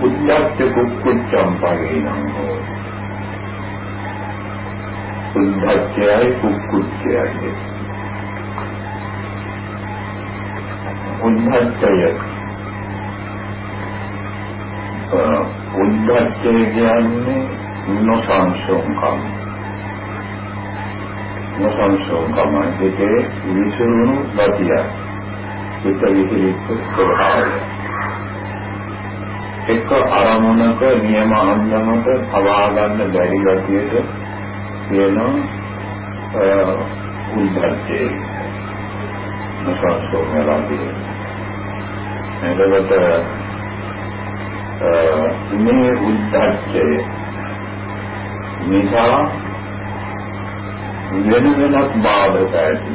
උද්දච්ච කුක්කුච්චම් පරිේනම් උද්දච්චයයි කුක්කුච්චයයි. උද්දච්චය උද්දච්චය කියන්නේ නොසංසුන්කම් නොසංසෝකම හිතේ විසිරුණු ගතිය. හිත විසිරිච්ච ස්වභාවය. එක්ක අරමුණක නියම අන්දමට පවා ගන්න බැරි ගතියට කියන උද්දච්චේ නොසංසෝකම ලබන්නේ එතකොට මේ උද්දච්චය නිසා වෙන වෙනත් බාධක ඇති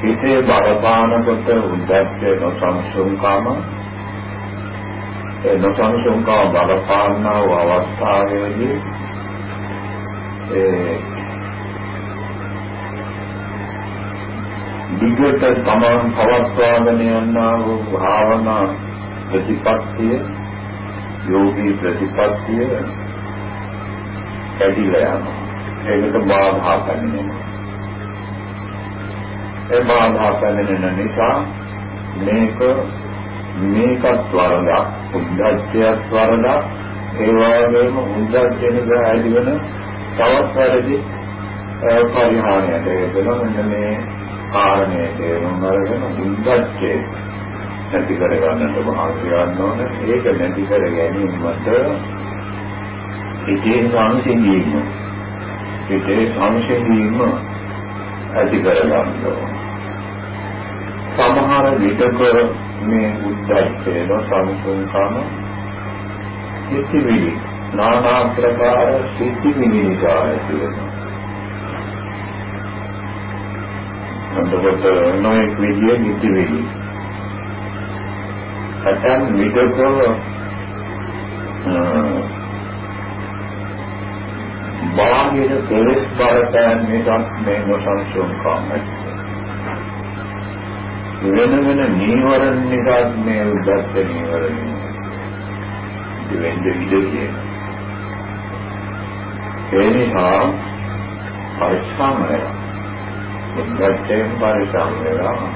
හිතේ බලපානකොට උද්දච්ච නොසංසුන්කම ඒ නොසංසුන්කම බලපානා වූ අවස්ථාවේදී ඒ විගත තමන් පවත්වාගෙන යනා වූ භාවනා ප්‍රතිපත්තිය යෝගී ප්‍රතිපත්තිය කැඩිලා යනවා. ඒකට බාධා කරනවා. ඒ බාධා කරන නිසා මේක මේකත් වරදක්, උද්දච්චයත් වරදක්, ඒ වගේම උද්දච්චයෙන් ඇති වෙන තවත් වැරදි පරිහානියට හේතුන මෙන්න මේ කාරණේ තේරුම් අරගෙන උද්දච්චය නැති කර ගන්නට මහන්සි ගන්න ඕනේ. ඒක නැති කර ගැනීමට හිතේ සංසිඳීම හිතේ සංසිඳීම ඇති කරගන්නවා සමහර විටක මේ උද්දච්චය නොසන්සුන්කම සිතිවිලි නානා ප්‍රකාර සිතිවිලි නිසා ඇති වෙනවා. එතකොට නොයෙක් විදියේ සිතිවිලි ඇතන් විටක බාහිර කෙලෙස් බලපෑම් එකක් මේ නොසන්සුන්කම වෙන වෙන නීවරණ නිසා මේ උද්දච්ච නීවරණ. දෙවෙනි විදිහේ ඒ නිසා පරිස්සම් වෙනවා උද්දච්චයෙන් පරිස්සම් වෙනවා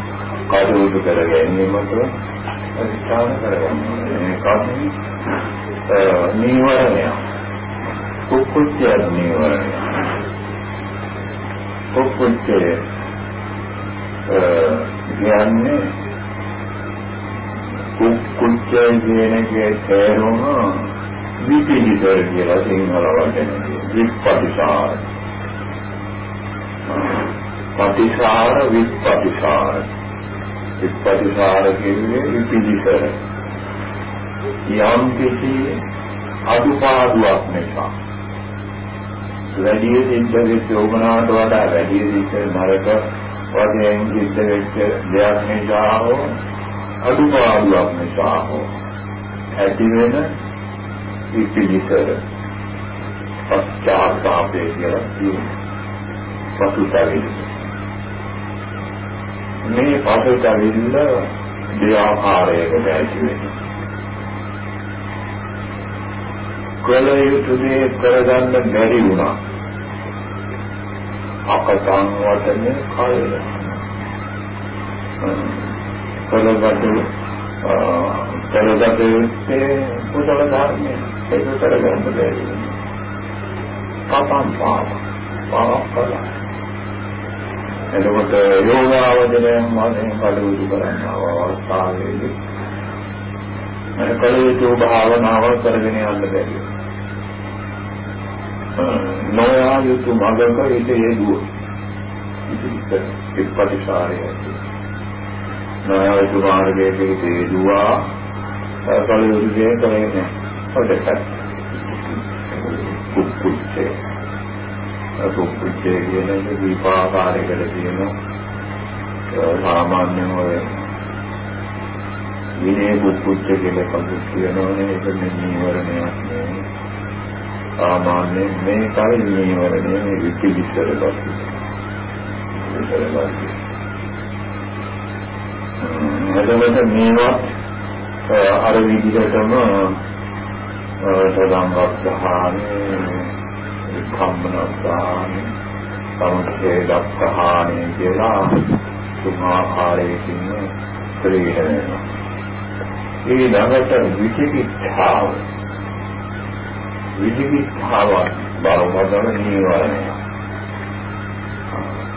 කටයුතු කර ගැනීමට අධිෂ්ඨාන කරගන්නවා මේකත් නීවරණයක් කුක්කුච්චය නීවරණය. කුක්කුච්චය කියන්නේ කුක්කුච්චය කියන එකේ තේරුම විපිලිතර කියලා සිංහල වචනේ විප්පටිසාර. පටිසාර විප්පටිසාර. විප්පටිසාර කියන්නේ විපිලිතර. යම් කිසි අදුපාදුවක් නිසා වැඩි සිද්ධ වෙච්ච ඕමනාවට වඩා වැඩි සිද්ධ නරක වශයෙන් සිද්ධ වෙච්ච දෙයක් නිසා හෝ අදුපාඩුවක් නිසා හෝ ඇති වෙන ඉපිලිකර පශ්චාත්තාපය කියලා කියනවා පසුතැවිල්ල මේ පසුතැවිල්ල දෙආකාරයකට ඇති වෙනවා කළ යුතු දේ කරගන්න බැරි වුණා. අපතන් වටනේ කය. කලකට කලකට යුත්තේ කුසල ධර්මයේ ඒක කරගන්න බැරි වුණා. කපම් පාප පාප කළා. එතකොට යෝගාවචරයෙන් වශයෙන් කටයුතු කරන අවස්ථාවේදී මම කලියතු භාවනාව කරගෙන යන්න බැහැ. නොයා යුතු මඟක හිත යෙදුව. ඉතින් ප්‍රතිසාරය. නොයා යුතු මාර්ගයේ හිත යෙදුවා කලියතු දේ කරගෙන ඔතට කුක්කුච්චේ කුක්කුච්චේ කියන විපාකාරයකට තියෙන සාමාන්‍යම ඔය විනය කුක්කුච්ච කියලා කවුරුත් කියනවනේ ඒක නීවරණයක් නෙවෙයි. සාමාන්‍ය මේකයි නීවරණය මේ විචි විස්තර කරන්නේ විස්තර කරන්නේ එතකොට මේවා අර විදිහටම සදාංගප්‍රහාණය විකම්මනස්සාමි සමුච්ඡේ දක්ඛාණය කියලා තුන් ආකාරයකින් ක්‍රිය වෙනවා. ඒ ළඟට විචිකිච්ඡාව විචිකිච්ඡාව බරපතල නීවරණය.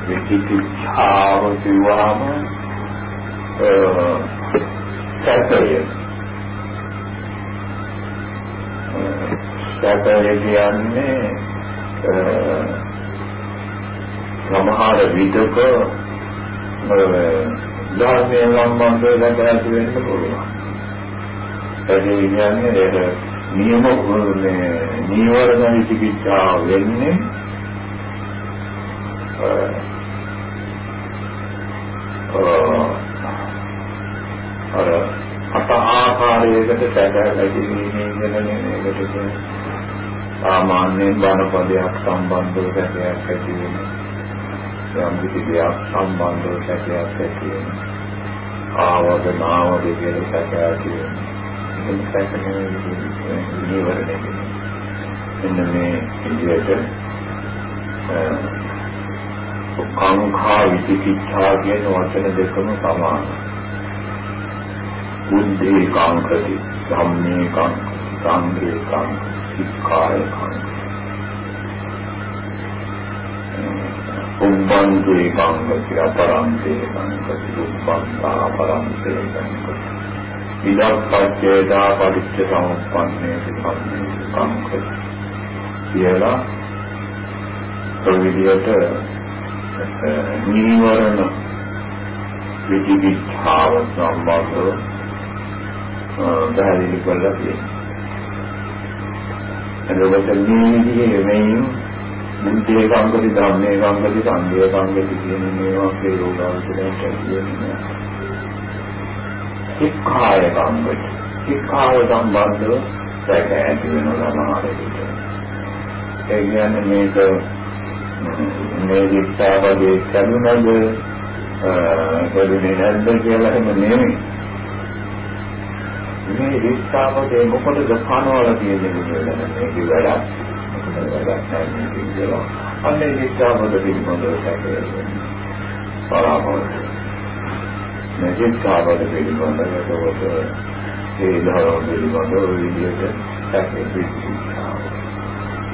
විචිකිච්ඡාව කියවම සැකය සැකය කියන්නේ සමහර විදක ධර්මයේ සම්බන්ධව දැකලා වෙන්න පුළුවන්. ඒ කියන්නේ ඒක නියම මේ නීවරණ විචිකිච්ඡා වෙන්නේ අර අට ආකාරයකට සැක ඇති වීමේ ගැන මේකට කියන්නේ සාමාන්‍යයෙන් බණපදයක් සම්බන්ධව සැකයක් ඇති වෙන. යම් කිසි දෙයක් සම්බන්ධව සැකයක් ඇති වෙන. ආවද නාවද කියන සැක ඇති වෙන. එහෙම සැකනේ නිවරණය එන්න මේ විදිහට කාංඛා විචිකිච්ඡා කියන වචන දෙකම සමානයි. බුද්ධේ කාංකති ධම්මේ කාංකති සංඝේ කාංකති සික්ඛාය කංග උම්බන්තේ කංග කියලා පරන්තේ කංග උම්බන්තා පරන්තේ කංග ඉදප්පච්චේදා පරිච්ඡ සමුප්පන්නේ සම්මේ කංග කියලා ප්‍රවිදියට නීවරණ විචිකිච්ඡාව සම්බන්ධව පැහැදිලි කරලා තියෙනවා එතකොට මේ විදිහේ මෙයින් මුන්තේ සංගති ධම්මේ සංගති සංඝේ සංගති කියන මේවා අපේ යෝගාවචරයට කියන්නේ සික්ඛාය සංගති සික්ඛාය සම්බන්ධව සැක ඇති වෙනවා සමහර විට ඒ කියන්නේ මේක මේ විස්තරවගේ කරුණද කරුණේ නැද්ද කියලා එහෙම නෙමෙයි මේ විස්ථාපතේ මොකටද කනවල තියෙන්නේ කියලා මේක වැඩක් මොකද වැඩක් නැහැ කියලා අන්නේ විස්ථාපත පිළිබඳව සැකේ පරාමර්ශ මේ විස්ථාපත පිළිබඳව ඒකවල ඒ ධර්ම පිළිබඳව විදිහට සැකේ පිළිබඳව.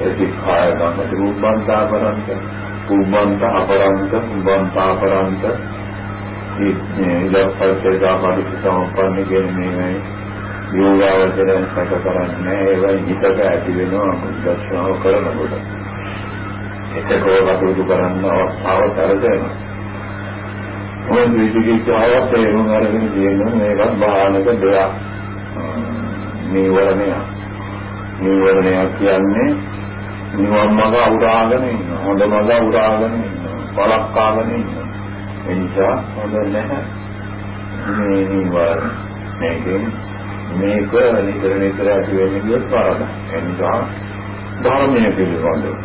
ඒ කාය ගන්න රූපන්තා පරන්ත රූපන්ත අපරන්ත උබන්ත අපරන්ත. මේ ඉලක්කයට දාපඩි සම්පන්න කියන්නේ මේ යෝගාවචරයන් සැක කරන්නේ ඒවයි හිතක ඇති වෙනවා දර්ශනාව කරනකොට. එකකෝ කටයුතු කරන්න අවස්ථාව සැලසෙනවා. ඔය විචිකිච්ඡාව තේරුම් අරගෙන කියනවා මේකත් බාහනක දෙයක්. නීවරණය නීවරණය කියන්නේ නිවන් මඟ උරාගෙන ඉන්න හොඳ මඟ උරාගෙන ඉන්න බලක්කාගෙන ඉන්න එනිසා හොඳ නැහැ. මේ නීවරණ. මේකෙන් මේක නිතර නිතර ඇති වෙන්නේ කියොත් වරදක්. ඒ නිසා ධර්මයේ පිළිබඳව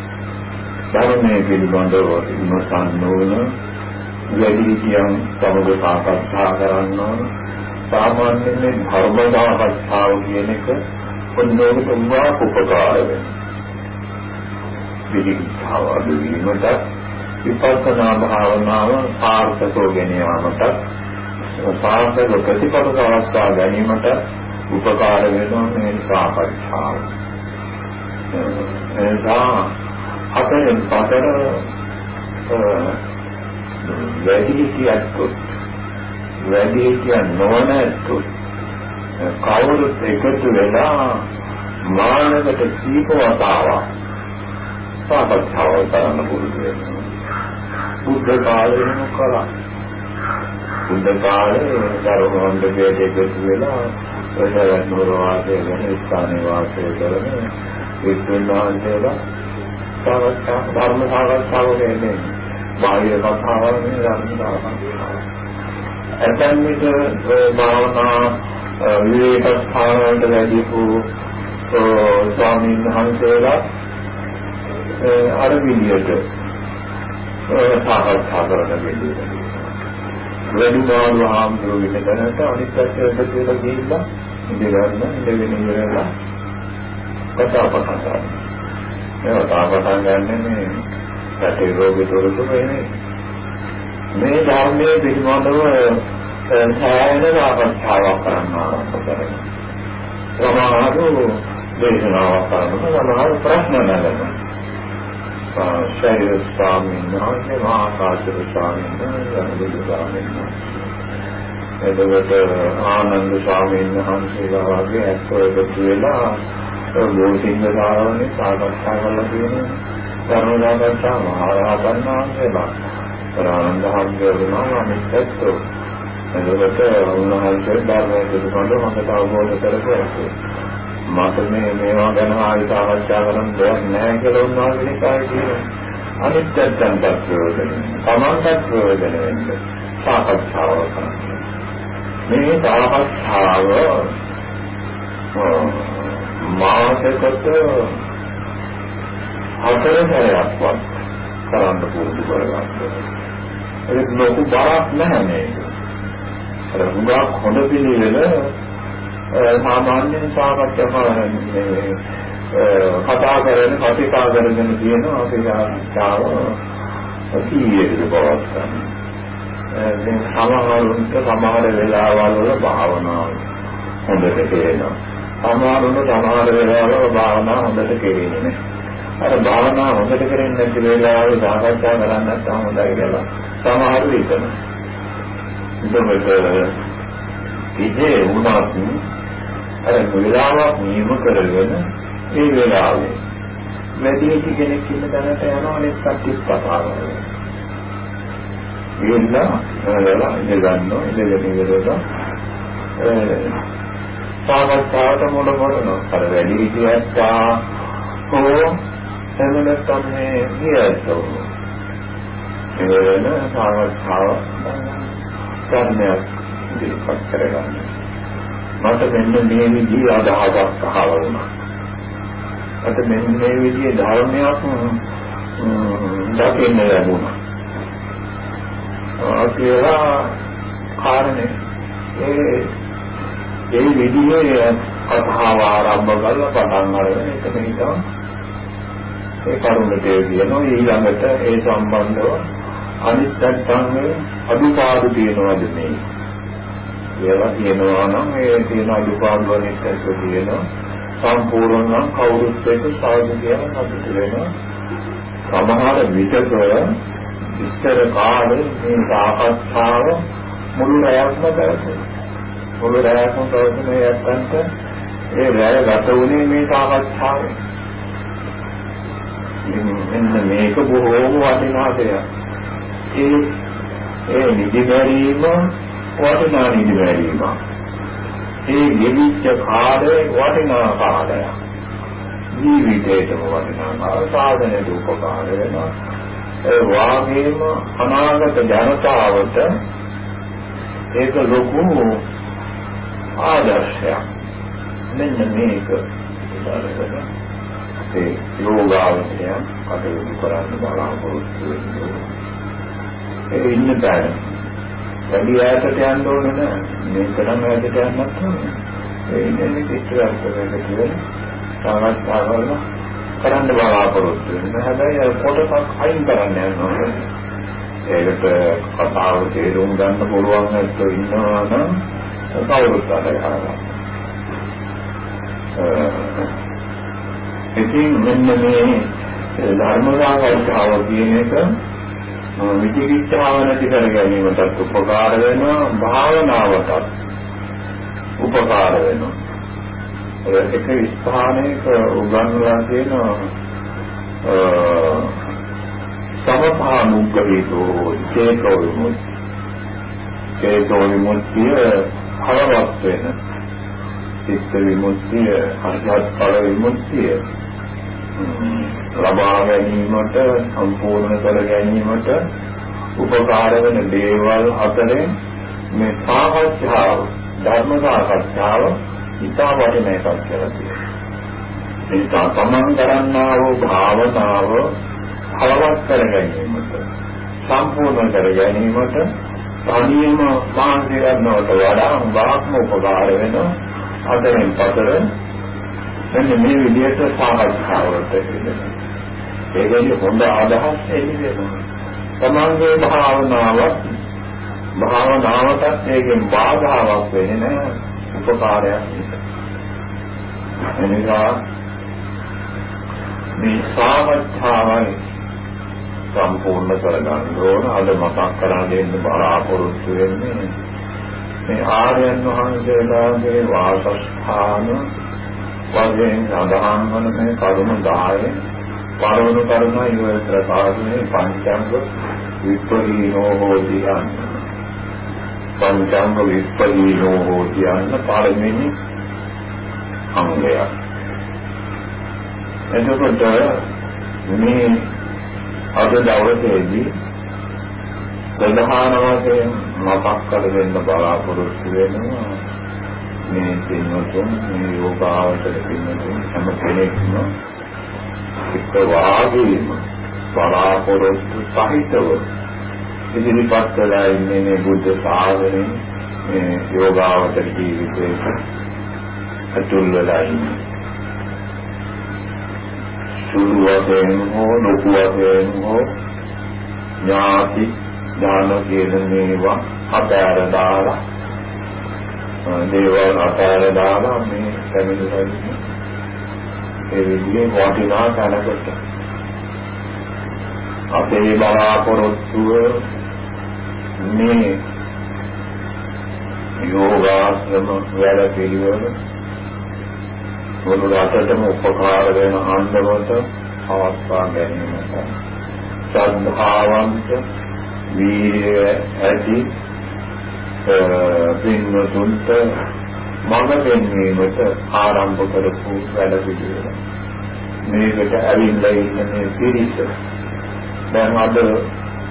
ධර්මයේ පිළිබඳව ඉමසන්න ඕන වැඩි කියන් සමග සාකච්ඡා කරන්න ඕන සාමාන්‍යයෙන් ධර්ම සාකච්ඡාව කියන එක ඔන්නෝක තුන්වා උපකාර වෙනවා. විදිහාව අදුවීමට විපස්සනා භාවනාව සාර්ථකව ගෙන යාමට සාර්ථක ප්‍රතිපද අවස්ථා ගැනීමට උපකාර වෙනවා මේ සාකච්ඡාව. එනිසා අපේ පතර වැඩි හිටියත් වැඩි හිටිය නොනැත්තොත් කවුරුත් එකතු වෙලා මානකට කීප වතාවක් සාකච්ඡාව කරන්න පුරුදු වෙනවා. බුද්ධ කාලේම කළා. බුද්ධ කාලේ ධර්මවන්දකයට එකතු වෙලා ප්‍රජාවත් නුවර වාසය කරන ස්ථානයේ වාසය කරන විද්‍යාන් වහන්සේලා සාකච්ඡා ධර්ම සාකච්ඡාව කියන්නේ බාහිර කතාවල් නෙවෙයි ධර්ම සාකච්ඡාව. ඇතැම් විට භාවනා විවේක ස්ථාන වලට වැඩිපු ස්වාමීන් වහන්සේලා අර විදියට සාකච්ඡා කරන විදියට වැඩි මාළු ආම්දුරු විතරට අනිත් පැත්තට කියලා ගිහිල්ලා ඉඳගන්න ඉඳගෙන ඉවරලා කතා බහ කරනවා. ඒ කතා බහ ගන්න මේ රටේ රෝගී තොරතුරු එන්නේ. මේ ධර්මයේ පිළිබඳව සෑහෙන සාකච්ඡාවක් කරන්න ආරම්භ කරනවා. සමහරු දේශනාවක් කරනවා සමහරු ප්‍රශ්න නගනවා. ශෛල ස්වාමීන් වහන්සේ මහා කාශ්‍යප ස්වාමීන් වහන්සේ යනුදු ස්වාමීන් වහන්සේ එතකොට ආනන්ද ස්වාමීන් වහන්සේලා වගේ ඇත්තෝ එකතු වෙලා ගෝසිංහ සාරවනේ සාකච්ඡා කරලා තියෙනවා ධර්ම සාකච්ඡා මහරහතන් වහන්සේලා ආනන්ද හම්බුනා අනිත් ඇත්තෝ එතකොට උන්වහන්සේ ධර්මයේ පිළිබඳව හොඳට අවබෝධ කරගන්නවා මට මේ මේවා ගැන ආයෙ සාකච්ඡා කරන්න දෙයක් නැහැ කියලා උන්වහන්සේ කායි කියනවා. අනිත් පැත්තෙන්ට ප්‍රයෝජන. තමන්ට ප්‍රයෝජන වෙන්නේ සාකච්ඡාව කරන්නේ. මේ සාකච්ඡාව මාසෙකට හතර සැරයක්වත් කරන්න පුරුදු කරගන්න. ඒක ලොකු බරක් නැහැ මේක. අර හුඟක් හොඳ පිළිවෙල සාමාන්‍යයෙන් සාකච්ඡා කරන්නේ කතා කරන කතිකා කරගෙන කියන අපේ සාකච්ඡාව කීයේද පවත්වන්නේ. දැන් සමහරුන්ට සමහර වෙලාවල් වල භාවනාව හොඳට තේරෙනවා. සමහරුන්ට සමහර වෙලාවල භාවනාව හොඳට කෙරෙන්නේ නැහැ. අර භාවනාව හොඳට කරන්නේ නැති වෙලාවල් සාකච්ඡා කරන්න නැත්නම් හොඳයි කියලා සමහරු හිතනවා. එතකොට ඉතේ වුණත් අර වෙලාවක් නියම කරගෙන ඒ වෙලාවේ වැඩි කෙනෙක් ඉන්න තැනට යනවා අනෙක් කට්ටිය කතා කරනවා. ඉන්න වෙලා ඉඳ ගන්නවා ඉඳගෙන ඉවරලා සාකච්ඡාවට මොන මොනෝ අර වැඩි විදිහටා හෝ එහෙම නැත්නම් මේ ගියතෝ එවන සාකච්ඡාව ධර්මයක් දීපත් කරගන්න. මට මෙන්න මේ විදිහේ අදහසක් අහලා වුණා. මට මෙන්න මේ විදිහේ ධර්මයක් දකින්න ලැබුණා. කියලා කාරණේ. ඒ ඒ විදිහේ කතාව ආරම්භ කරලා පටන් අරගෙන එක මිනිතම ඒ කරුණට කියනවා ඊළඟට ඒ සම්බන්ධව අනිත් පැත්තන් අදුපාඩු තියෙනවද මේ? කියලා කියනවා නම් ඒ තියෙන අදුපාඩු වලින් එක්ක තියෙනවා. සම්පූර්ණ නම් කවුරුත් එක්ක සාදු කියන අපිට වෙනවා. සමහර විටක ඉස්තර කාලේ මේ සාකච්ඡාව මුළු රැයක්ම කරන්නේ මුළු රැයක්ම කරන්නේ යත්තන්ට ඒ රැය ගත වුණේ මේ සාකච්ඡාවේ මෙන්න මේක බොහෝම වටිනා දෙයක් ඒ ඒ නිදි බැරීම වටිනා නිදි බැරීමක්. ඒ ගෙවිච්ච කාලේ වටිනා කාලයක්. ජීවිතේටම වටිනා කාල සාධනයට උපකාර වෙනවා. ඒ වාගේම අනාගත ජනතාවට ඒක ලොකු ආදර්ශයක්. මෙන්න මේක උදාහරණයක්. ඒ යෝගාවචරය කටයුතු කරන්න බලාපොරොත්තු වෙන්නේ. ඒ ඉන්න බෑ. වැඩි ඈතට යන්න ඕනේ නෑ. මේකටම ඈතට යන්නත් ඕනේ. ඒ ඉන්නේ පිටරක් කරලා කියලා සාකච්ඡා කරලා කරන්න බලාපොරොත්තු වෙනවා. හැබැයි කොටසක් අයින් කරන්න යනවා. ඒකට කතාව තේරුම් ගන්න පුළුවන් නැත්නම් ඉන්නවා නම් කවුරුත් අදහනවා. ඉතින් මෙන්න මේ ධර්ම සාකච්ඡාව කියන එක විචිකිච්ඡාව නැති කර ගැනීමටත් උපකාර වෙනවා භාවනාවටත් උපකාර වෙනවා ඒක ස්ථානයක උගන්වලා තියෙනවා සමපානුග්‍රහීතෝ චේතෝ විමුක්ති. චේතෝ විමුක්තිය හරවත් වෙන. චිත්ත විමුක්තිය අර්ථත් ඵල විමුක්තිය ලබා ගැනීමට සම්පූර්ණ කර ගැනීමට උපකාර වෙන දේවල් අතරින් මේ සාකච්ඡාව ධර්ම සාකච්ඡාව ඉතා වටින එකක් කියලා තියෙනවා. ඒ තමන් කරන්නා වූ භාවනාව බලවත් කර ගැනීමට සම්පූර්ණ කර ගැනීමට තනියම මානසික කරනවට වඩා බාහ්ම උපකාර වෙන අතරින් පතර මෙන්න මේ විදිහට සාකච්ඡාවට එනවා. ඒකෙදි හොඳ අදහස් එළිදෙනවා. තමන්ගේ භාවනාව භාවනාවටත් ඒකෙන් බාධාවක් වෙන්නේ නැහැ උපකාරයක් එනිසා මේ සාකච්ඡාවයි සම්පූර්ණ කරගන්න ඕන. අද මතක් කරලා දෙන්න බලාපොරොත්තු වෙන්නේ මේ ආර්යයන් වහන්සේලාගේ වාසස්ථාන වශයෙන් සඳහන් වන මේ කරුණු 10 පරවණු කරුණ ඉවර ප්‍රකාශනයේ පංචංග විපරිණෝ හෝති යන්න. පංචංග විපරිණෝ හෝති යන්න පළවෙනි අංගයක්. එතකොට මේ අද දවසේදී ප්‍රධාන වශයෙන් මතක් කර දෙන්න බලාපොරොත්තු වෙනවා මේ පින්වතුන් මේ යෝගාවචර පින්වතුන් හැම කෙනෙක්ම එක්ක වාගේම බලාපොරොත්තු සහිතව ඉදිරිපත් කළා ඉන්නේ මේ බුද්ධ ශාසනයේ මේ යෝගාවචර ජීවිතයක අතුල් වෙලා ඉන්නේ සුළු වශයෙන් හෝ ලොකු වශයෙන් හෝ ඥාති ඥාන කියන මේවා අතෑර දාලා දේවල් අතෑර දාලා මේ පැමිණිලා ඒ විදිහේ වටිනා තැනකට අපේ බලාපොරොත්තුව මේ යෝගාශ්‍රම වැඩ පිළිවෙල මුළු රටටම උපකාර වෙන අන්දමට අවස්ථා ගැනීමට ශ්‍රද්ධාවන්ත වීර්ය ඇති පින්වතුන්ට මඟ පෙන්වීමට ආරම්භ කරපු වැඩ පිළිවෙල. මේකට ඇවිල්ලා ඉන්න මේ පිරිස දැන් අද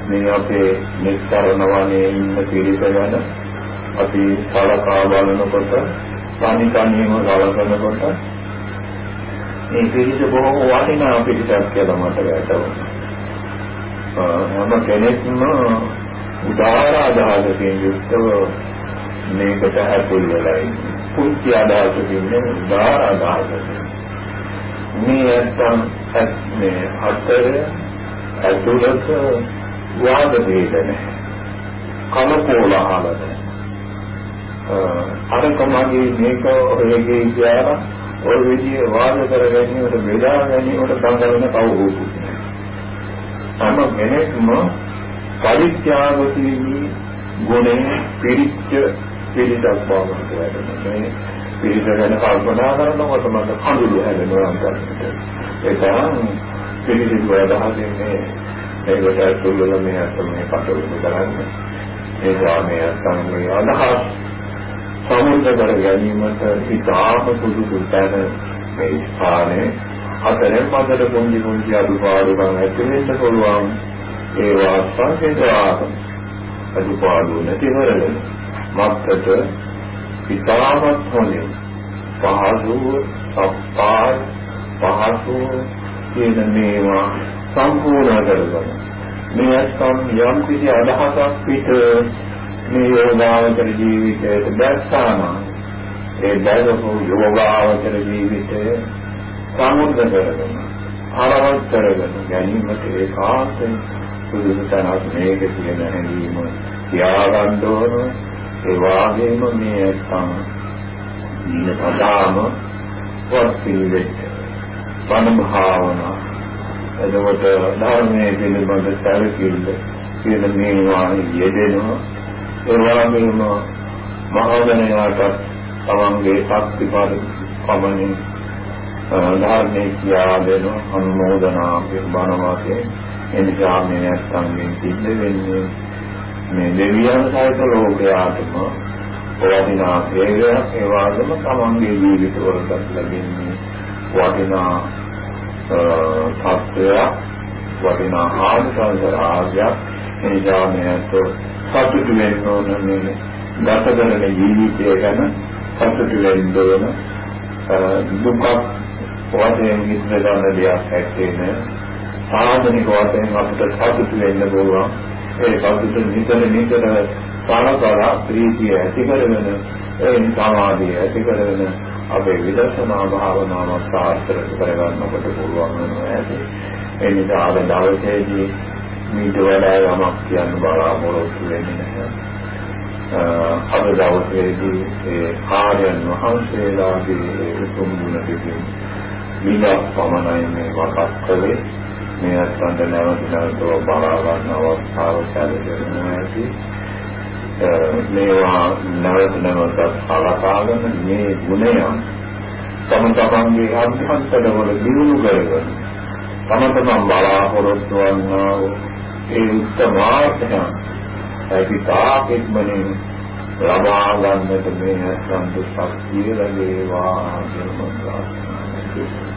මේ අපේ නිස්තරණ වනේ ඉන්න පිරිස ගැන අපි සලකා බලනකොට තනි තනියම සලකනකොට මේ පිරිස බොහොම වටිනා පිරිසක් කියලා මට වැටහුණා. හැම කෙනෙක්ම උදාාර අදහසකින් යුක්තව මේකට ඇතුල් වෙලා ඉන්නේ. පුංචි අදහසකින් නෙමෙයි උදාාර අදහසකින්. මේ නැත්තම් මේ අතර ඇතුළත වාද වේද නැහැ. කලකෝලහල නැහැ. අර කමගේ මේක ඔයගේ කියලා ඔය විදිහේ වාද කර ගැනීමට බෙදා ගැනීමට දඟලන කවුරුත් තම කෙනෙක්ම පරිත්‍යාගශීලී ගුණේ පිරිච්ච පිරිසක් බවට වැඩෙනවා. පිරිස ගැන කල්පනා කරනකොට මට කඳුළු හැදෙනවා අන්තර්ගත. ඒ තරම් පිරිසිදු අදහසින් මේ ඒකට ඇතුල් වෙලා මේ අත මේ කටයුතු කරන්නේ. ඒ ගාමයේ අත්ංගේ අදහස් සමුද්‍ර කර ගැනීමට ඉතාම සුදුසු තැන මේ ස්ථානයේ. අතරෙන් මතට පොන්දි පොන්දි අදුපාඩුකම් ඇති වෙන්න පුළුවන්. ඒවා සංකේතවාද අදුපාඩු නැති කරගෙන මත්තට ඉතාමත් හොඳින් පහසු සප්පාය පහසු කියන මේවා සම්පූර්ණ කරගන්න. මේ අත්ම් යම් කිසි අදහසක් පිට මේ යෝගාවචර ජීවිතයට දැක්සාම ඒ දැකපු යෝගාවචර ජීවිතය සමුද්ද කරගෙන ආරවත් කරගෙන ගැනීමට ඒකාන්තයෙන් සුදුසු තැනක් මේක කියන හැඟීම තියාගන්න ඕන. ඒ වාගේම මේ අත්ම දීන පදාම වර්තිලෙත් බණ භාවනා එතකොට ධර්මයේ පිළිබඳ සැලකිල්ල කියන මේවා යෙදෙනවා. ඒ වගේම මහෝදනයාට තමන්ගේ ශක්ති පරිපමණින් ධර්මයේ කියා දෙන අනුමෝදනා බණ වාසේ එනිසා මේ නැත්තන්ගෙන් සිද්ධ වෙන්නේ මේ දෙවියන් සහිත ලෝකයාටම වටිනා හේයයක් ඒ වගේම තමන්ගේ ජීවිතවලට ලැබෙන්නේ වටිනා සත්‍යයක් වටිනා ආනිසංස රාජ්‍යයක්. එනිසා මේකට සතුටු වෙන්න ඕන මේ ගත කරන ජීවිතය ගැන සතුටු වෙන්න ඕන. දුක වශයෙන් විස්තර කරන දෙයක් ඇත්තේ නෑ. සාධනික වශයෙන් අපිට සතුටු වෙන්න පුළුවන්. ඒ සතුට නිතර නිතර සානකරා ප්‍රීතිය ඇති කරගෙන ඒ සමාධිය ඇති කරගෙන අපේ විදර්ශනා භාවනාව සාර්ථක කරගන්නකොට පුළුවන් වෙනවා. ඇති ඒ නිසා අද දවසේදී මීට වඩා යමක් කියන්න බලාපොරොත්තු වෙන්නේ නැහැ. අද දවසේදී ඒ ආර්යයන් වහන්සේලාගේ උතුම් ගුණ දෙකින් විලා පමණයි මේ වටක් කළේ මේ අත්දැක නැවත නැවතව බලා ගන්න අවස්ථාව සැලසෙනවා ඇති මේවා නැවත නැවත සලකාගෙන මේ ගුණයන් තම තමන්ගේ අභ්‍යන්තරවල දියුණු කරගෙන තම තමන් බලාපොරොත්තු වන්නා වූ ඒ උත්තමාර්ථය අධිකාකෙත් මනේ ලබා ගන්නට මේ සම්පූර්ණ ශක්තිය ලැබේවා කියලා මම ප්‍රාර්ථනා කරනවා